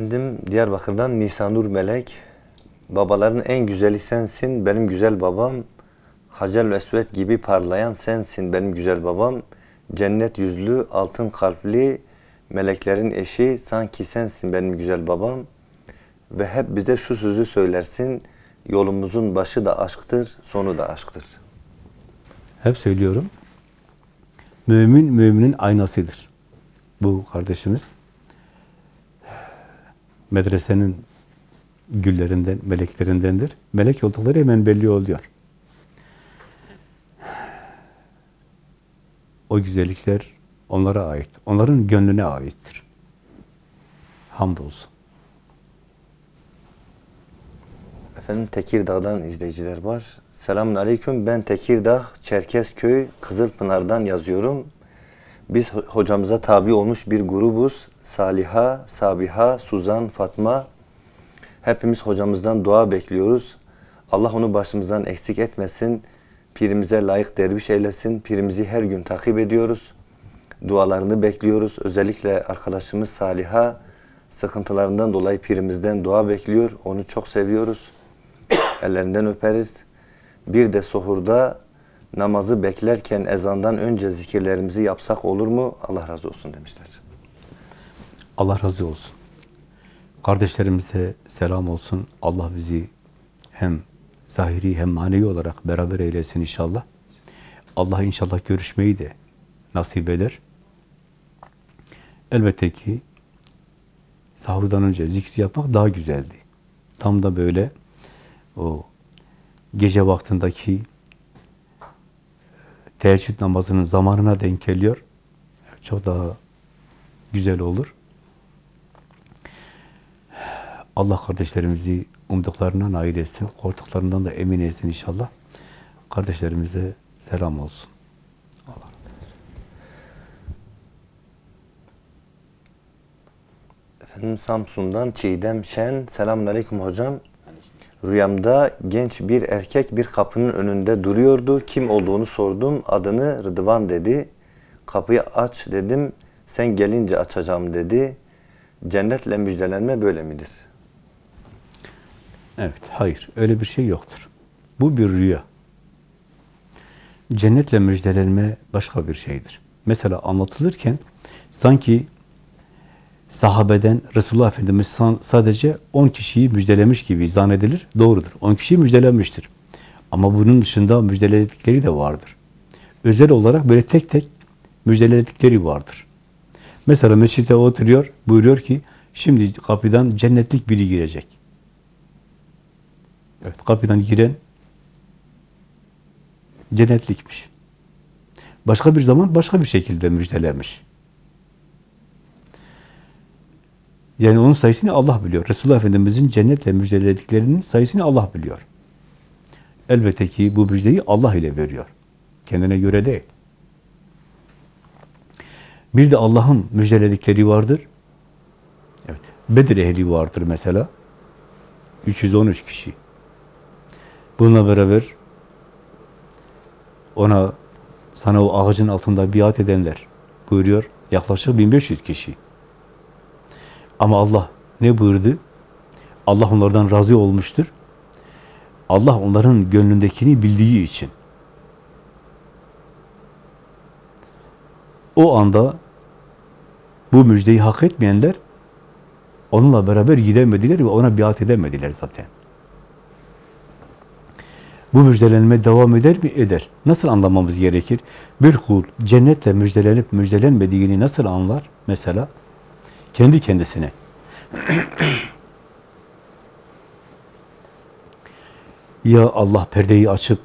Efendim Diyarbakır'dan Nisanur Melek. Babaların en güzeli sensin benim güzel babam. Hacer ve Esved gibi parlayan sensin benim güzel babam. Cennet yüzlü, altın kalpli, meleklerin eşi sanki sensin benim güzel babam. Ve hep bize şu sözü söylersin. Yolumuzun başı da aşktır, sonu da aşktır. Hep söylüyorum. Mümin, müminin aynasıdır. Bu kardeşimiz medresenin güllerinden, meleklerindendir. Melek oldukları hemen belli oluyor. O güzellikler onlara ait. Onların gönlüne aittir. Hamdolsun. Efendim Tekirdağ'dan izleyiciler var. Selamun Aleyküm. Ben Tekirdağ, Çerkezköy, Kızılpınar'dan yazıyorum. Biz ho- hocamıza tabi olmuş bir grubuz. Saliha, Sabiha, Suzan, Fatma. Hepimiz hocamızdan dua bekliyoruz. Allah onu başımızdan eksik etmesin. Pirimize layık derviş eylesin. Pirimizi her gün takip ediyoruz. Dualarını bekliyoruz. Özellikle arkadaşımız Saliha sıkıntılarından dolayı pirimizden dua bekliyor. Onu çok seviyoruz. (coughs) Ellerinden öperiz. Bir de sohurda namazı beklerken ezandan önce zikirlerimizi yapsak olur mu? Allah razı olsun demişler. Allah razı olsun. Kardeşlerimize selam olsun. Allah bizi hem zahiri hem manevi olarak beraber eylesin inşallah. Allah inşallah görüşmeyi de nasip eder. Elbette ki sahurdan önce zikir yapmak daha güzeldi. Tam da böyle o gece vaktindeki teheccüd namazının zamanına denk geliyor. Çok daha güzel olur. Allah kardeşlerimizi umduklarından nail etsin, korktuklarından da emin etsin inşallah. Kardeşlerimize selam olsun. Efendim Samsun'dan Çiğdem Şen. Selamun Aleyküm hocam. Rüyamda genç bir erkek bir kapının önünde duruyordu. Kim olduğunu sordum. Adını Rıdvan dedi. Kapıyı aç dedim. Sen gelince açacağım dedi. Cennetle müjdelenme böyle midir? Evet, hayır. Öyle bir şey yoktur. Bu bir rüya. Cennetle müjdelenme başka bir şeydir. Mesela anlatılırken sanki sahabeden Resulullah Efendimiz sadece 10 kişiyi müjdelemiş gibi zannedilir. Doğrudur. 10 kişiyi müjdelemiştir. Ama bunun dışında müjdeledikleri de vardır. Özel olarak böyle tek tek müjdeledikleri vardır. Mesela mescitte oturuyor, buyuruyor ki şimdi kapıdan cennetlik biri girecek. Evet, kapıdan giren cennetlikmiş. Başka bir zaman başka bir şekilde müjdelemiş. Yani onun sayısını Allah biliyor. Resulullah Efendimiz'in cennetle müjdelediklerinin sayısını Allah biliyor. Elbette ki bu müjdeyi Allah ile veriyor. Kendine göre değil. Bir de Allah'ın müjdeledikleri vardır. Evet. Bedir ehli vardır mesela. 313 kişi. Bununla beraber ona sana o ağacın altında biat edenler buyuruyor. Yaklaşık 1500 kişi. Ama Allah ne buyurdu? Allah onlardan razı olmuştur. Allah onların gönlündekini bildiği için. O anda bu müjdeyi hak etmeyenler onunla beraber gidemediler ve ona biat edemediler zaten. Bu müjdelenme devam eder mi? Eder. Nasıl anlamamız gerekir? Bir kul cennetle müjdelenip müjdelenmediğini nasıl anlar? Mesela kendi kendisine. (clears throat) ya Allah perdeyi açıp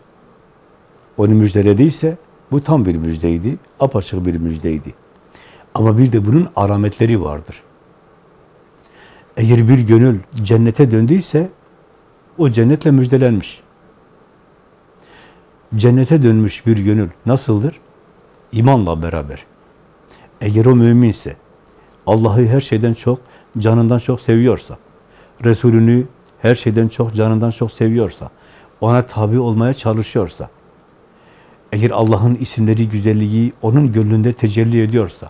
onu müjdelediyse bu tam bir müjdeydi, apaçık bir müjdeydi. Ama bir de bunun alametleri vardır. Eğer bir gönül cennete döndüyse o cennetle müjdelenmiş. Cennete dönmüş bir gönül nasıldır? İmanla beraber. Eğer o müminse, Allah'ı her şeyden çok, canından çok seviyorsa, Resulünü her şeyden çok, canından çok seviyorsa, ona tabi olmaya çalışıyorsa, eğer Allah'ın isimleri, güzelliği onun gönlünde tecelli ediyorsa,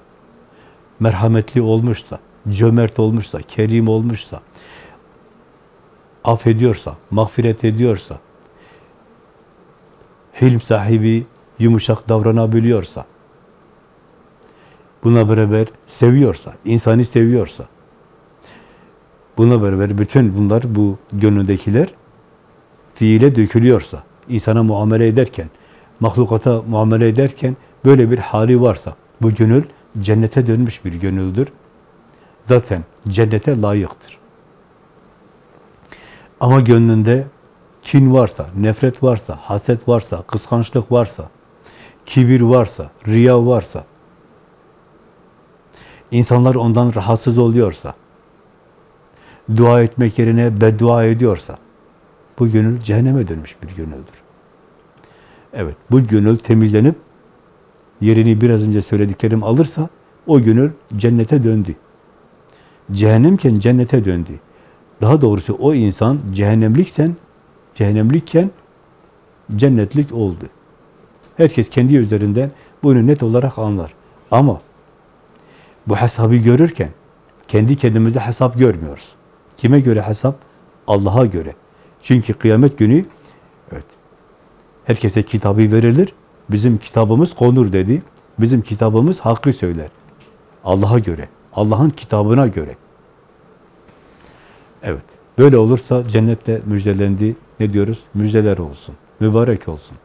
merhametli olmuşsa, cömert olmuşsa, kerim olmuşsa, affediyorsa, mağfiret ediyorsa, hilm sahibi, yumuşak davranabiliyorsa, buna beraber seviyorsa, insanı seviyorsa, buna beraber bütün bunlar, bu gönlündekiler fiile dökülüyorsa, insana muamele ederken, mahlukata muamele ederken böyle bir hali varsa, bu gönül cennete dönmüş bir gönüldür. Zaten cennete layıktır. Ama gönlünde kin varsa, nefret varsa, haset varsa, kıskançlık varsa, kibir varsa, riya varsa, insanlar ondan rahatsız oluyorsa, dua etmek yerine beddua ediyorsa, bu gönül cehenneme dönmüş bir gönüldür. Evet, bu gönül temizlenip yerini biraz önce söylediklerim alırsa o gönül cennete döndü. Cehennemken cennete döndü. Daha doğrusu o insan cehennemliksen cehennemlikken cennetlik oldu. Herkes kendi üzerinden bunu net olarak anlar. Ama bu hesabı görürken kendi kendimize hesap görmüyoruz. Kime göre hesap? Allah'a göre. Çünkü kıyamet günü evet herkese kitabı verilir. Bizim kitabımız konur dedi. Bizim kitabımız hakkı söyler. Allah'a göre. Allah'ın kitabına göre. Evet. Böyle olursa cennetle müjdelendi. Ne diyoruz? Müjdeler olsun. Mübarek olsun.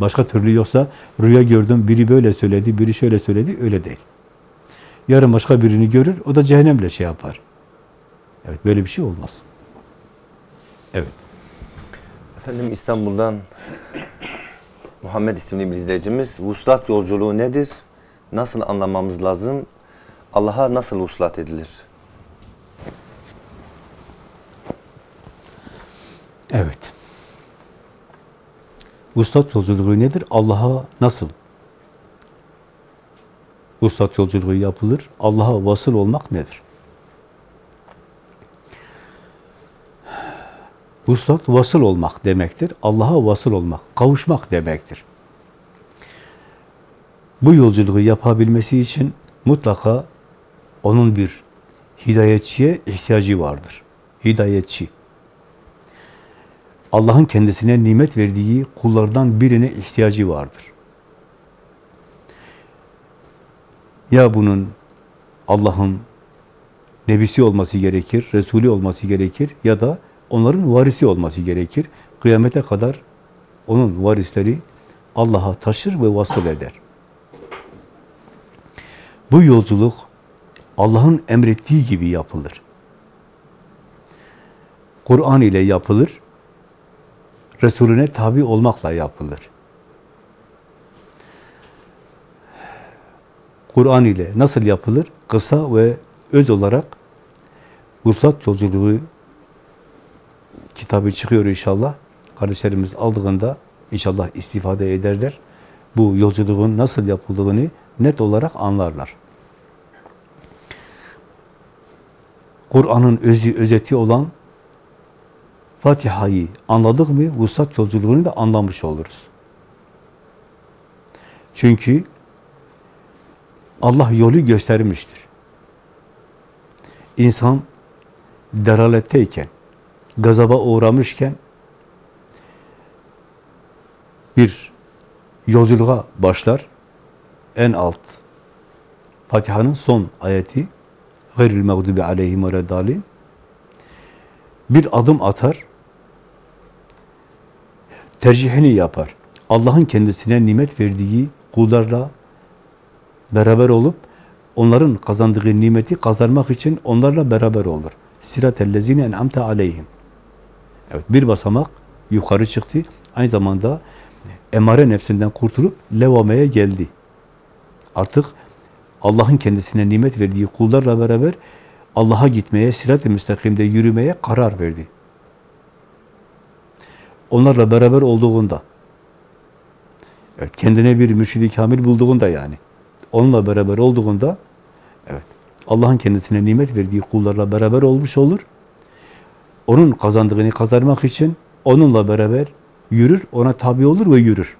Başka türlü yoksa rüya gördüm, biri böyle söyledi, biri şöyle söyledi, öyle değil. Yarın başka birini görür, o da cehennemle şey yapar. Evet, böyle bir şey olmaz. Evet. Efendim İstanbul'dan Muhammed isimli bir izleyicimiz vuslat yolculuğu nedir? Nasıl anlamamız lazım? Allah'a nasıl vuslat edilir? Evet. Vuslat yolculuğu nedir? Allah'a nasıl? Vuslat yolculuğu yapılır. Allah'a vasıl olmak nedir? Vuslat vasıl olmak demektir. Allah'a vasıl olmak, kavuşmak demektir. Bu yolculuğu yapabilmesi için mutlaka onun bir hidayetçiye ihtiyacı vardır. Hidayetçi. Allah'ın kendisine nimet verdiği kullardan birine ihtiyacı vardır. Ya bunun Allah'ın nebisi olması gerekir, Resulü olması gerekir ya da onların varisi olması gerekir. Kıyamete kadar onun varisleri Allah'a taşır ve vasıl eder. Bu yolculuk Allah'ın emrettiği gibi yapılır. Kur'an ile yapılır. Resulüne tabi olmakla yapılır. Kur'an ile nasıl yapılır? Kısa ve öz olarak Vuslat Yolculuğu kitabı çıkıyor inşallah. Kardeşlerimiz aldığında inşallah istifade ederler. Bu yolculuğun nasıl yapıldığını net olarak anlarlar. Kur'an'ın özü, özeti olan Fatiha'yı anladık mı, vuslat yolculuğunu da anlamış oluruz. Çünkü Allah yolu göstermiştir. İnsan deraletteyken, gazaba uğramışken bir yolculuğa başlar. En alt Fatiha'nın son ayeti gayril mağdubi aleyhim ve bir adım atar tercihini yapar. Allah'ın kendisine nimet verdiği kullarla beraber olup onların kazandığı nimeti kazanmak için onlarla beraber olur. Siratellezine en'amte aleyhim. Evet, bir basamak yukarı çıktı. Aynı zamanda emare nefsinden kurtulup levameye geldi. Artık Allah'ın kendisine nimet verdiği kullarla beraber Allah'a gitmeye, sirat-i müstakimde yürümeye karar verdi. Onlarla beraber olduğunda, evet, kendine bir mürşidi kamil bulduğunda yani, onunla beraber olduğunda, evet, Allah'ın kendisine nimet verdiği kullarla beraber olmuş olur. Onun kazandığını kazanmak için onunla beraber yürür, ona tabi olur ve yürür.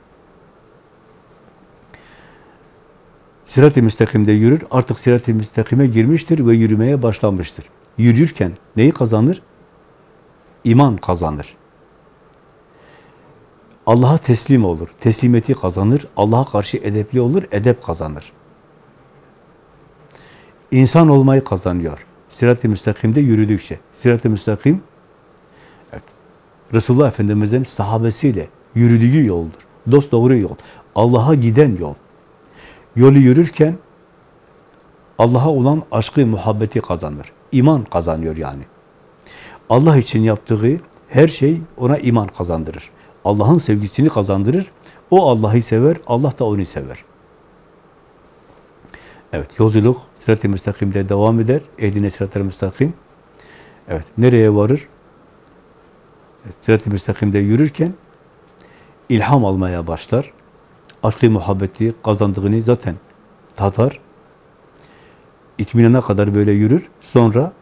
Sirat-i müstakimde yürür, artık sirat-i müstakime girmiştir ve yürümeye başlamıştır. Yürürken neyi kazanır? İman kazanır. Allah'a teslim olur, teslimiyeti kazanır, Allah'a karşı edepli olur, edep kazanır. İnsan olmayı kazanıyor. Sirat-i müstakimde yürüdükçe. Sirat-i müstakim, evet, Resulullah Efendimiz'in sahabesiyle yürüdüğü yoldur. Dost doğru yol. Allah'a giden yol. Yolu yürürken Allah'a olan aşkı, muhabbeti kazanır. İman kazanıyor yani. Allah için yaptığı her şey ona iman kazandırır. Allah'ın sevgisini kazandırır. O Allah'ı sever, Allah da onu sever. Evet, yolculuk sırat-ı müstakimde devam eder. Ehdine sırat-ı müstakim. Evet, nereye varır? Sırat-ı müstakimde yürürken ilham almaya başlar. Aşkı muhabbeti kazandığını zaten tadar. İtminana kadar böyle yürür. Sonra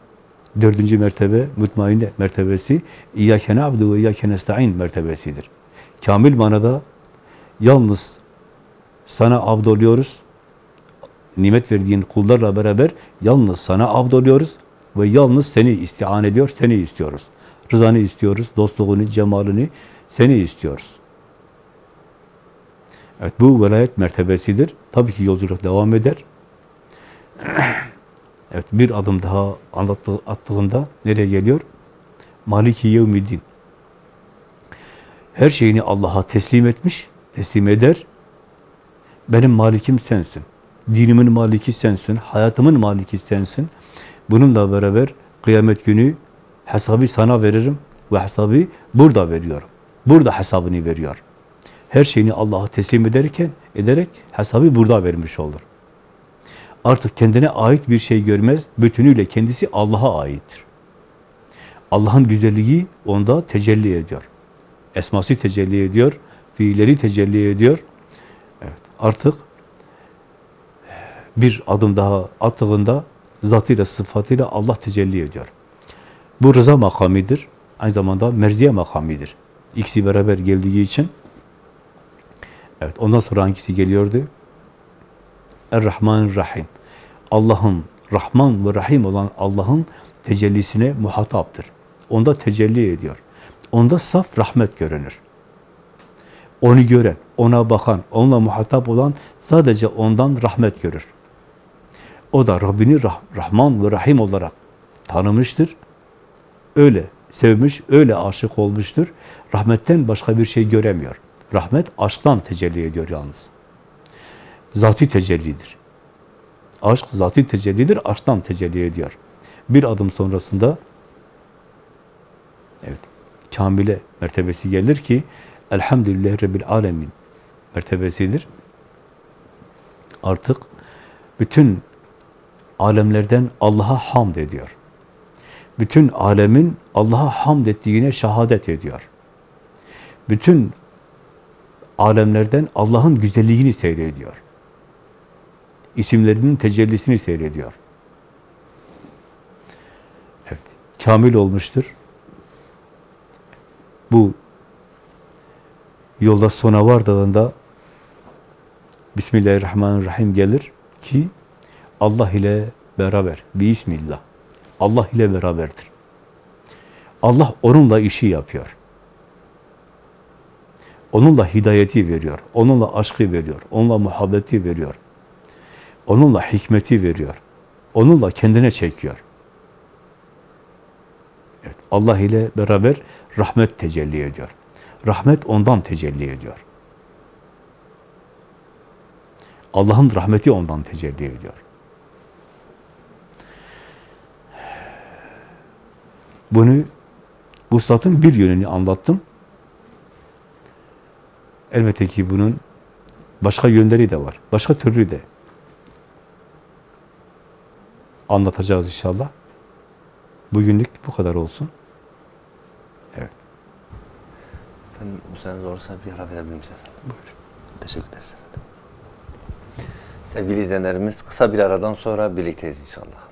dördüncü mertebe, mutmainne mertebesi, İyyâke na'budu ve İyyâke nesta'in mertebesidir. Kamil manada yalnız sana abd oluyoruz. Nimet verdiğin kullarla beraber yalnız sana abd oluyoruz ve yalnız seni istihan ediyor, seni istiyoruz. Rızanı istiyoruz, dostluğunu, cemalini seni istiyoruz. Evet, bu velayet mertebesidir. Tabii ki yolculuk devam eder. (clears throat) Evet, bir adım daha anlattığı, attığında nereye geliyor? Maliki yevmiddin. Her şeyini Allah'a teslim etmiş, teslim eder. Benim malikim sensin. Dinimin maliki sensin, hayatımın maliki sensin. Bununla beraber kıyamet günü hesabı sana veririm ve hesabı burada veriyorum. Burada hesabını veriyor. Her şeyini Allah'a teslim ederken, ederek hesabı burada vermiş olur. Artık kendine ait bir şey görmez, bütünüyle kendisi Allah'a aittir. Allah'ın güzelliği onda tecelli ediyor. Esması tecelli ediyor, fiilleri tecelli ediyor. Evet, artık bir adım daha attığında zatıyla, sıfatıyla Allah tecelli ediyor. Bu rıza makamidir. Aynı zamanda merziye makamidir. İkisi beraber geldiği için Evet, ondan sonra hangisi geliyordu? Er-Rahman Rahim. Allah'ın, Rahman ve Rahim olan Allah'ın tecellisine muhataptır. Onda tecelli ediyor. Onda saf rahmet görünür. Onu gören, ona bakan, onunla muhatap olan sadece ondan rahmet görür. O da Rabbini Rah- Rahman ve Rahim olarak tanımıştır. Öyle sevmiş, öyle aşık olmuştur. Rahmetten başka bir şey göremiyor. Rahmet aşktan tecelli ediyor yalnız. Zati tecellidir. Aşk zati tecellidir, aşktan tecelli ediyor. Bir adım sonrasında evet, kamile mertebesi gelir ki Elhamdülillah Rabbil Alemin mertebesidir. Artık bütün alemlerden Allah'a hamd ediyor. Bütün alemin Allah'a hamd ettiğine şehadet ediyor. Bütün alemlerden Allah'ın güzelliğini seyrediyor. İsimlerinin tecellisini seyrediyor. Evet, kamil olmuştur. Bu yolda sona vardığında Bismillahirrahmanirrahim gelir ki Allah ile beraber, Bismillah. Allah ile beraberdir. Allah onunla işi yapıyor. Onunla hidayeti veriyor. Onunla aşkı veriyor. Onunla muhabbeti veriyor. Onunla hikmeti veriyor. Onunla kendine çekiyor. Evet, Allah ile beraber rahmet tecelli ediyor. Rahmet ondan tecelli ediyor. Allah'ın rahmeti ondan tecelli ediyor. Bunu vuslatın bir yönünü anlattım. Elbette ki bunun başka yönleri de var. Başka türlü de anlatacağız inşallah. Bugünlük bu kadar olsun. Evet. Efendim müsaadeniz olursa bir ara verebilir miyiz efendim? Buyurun. Teşekkür ederiz efendim. Sevgili izleyenlerimiz kısa bir aradan sonra birlikteyiz inşallah.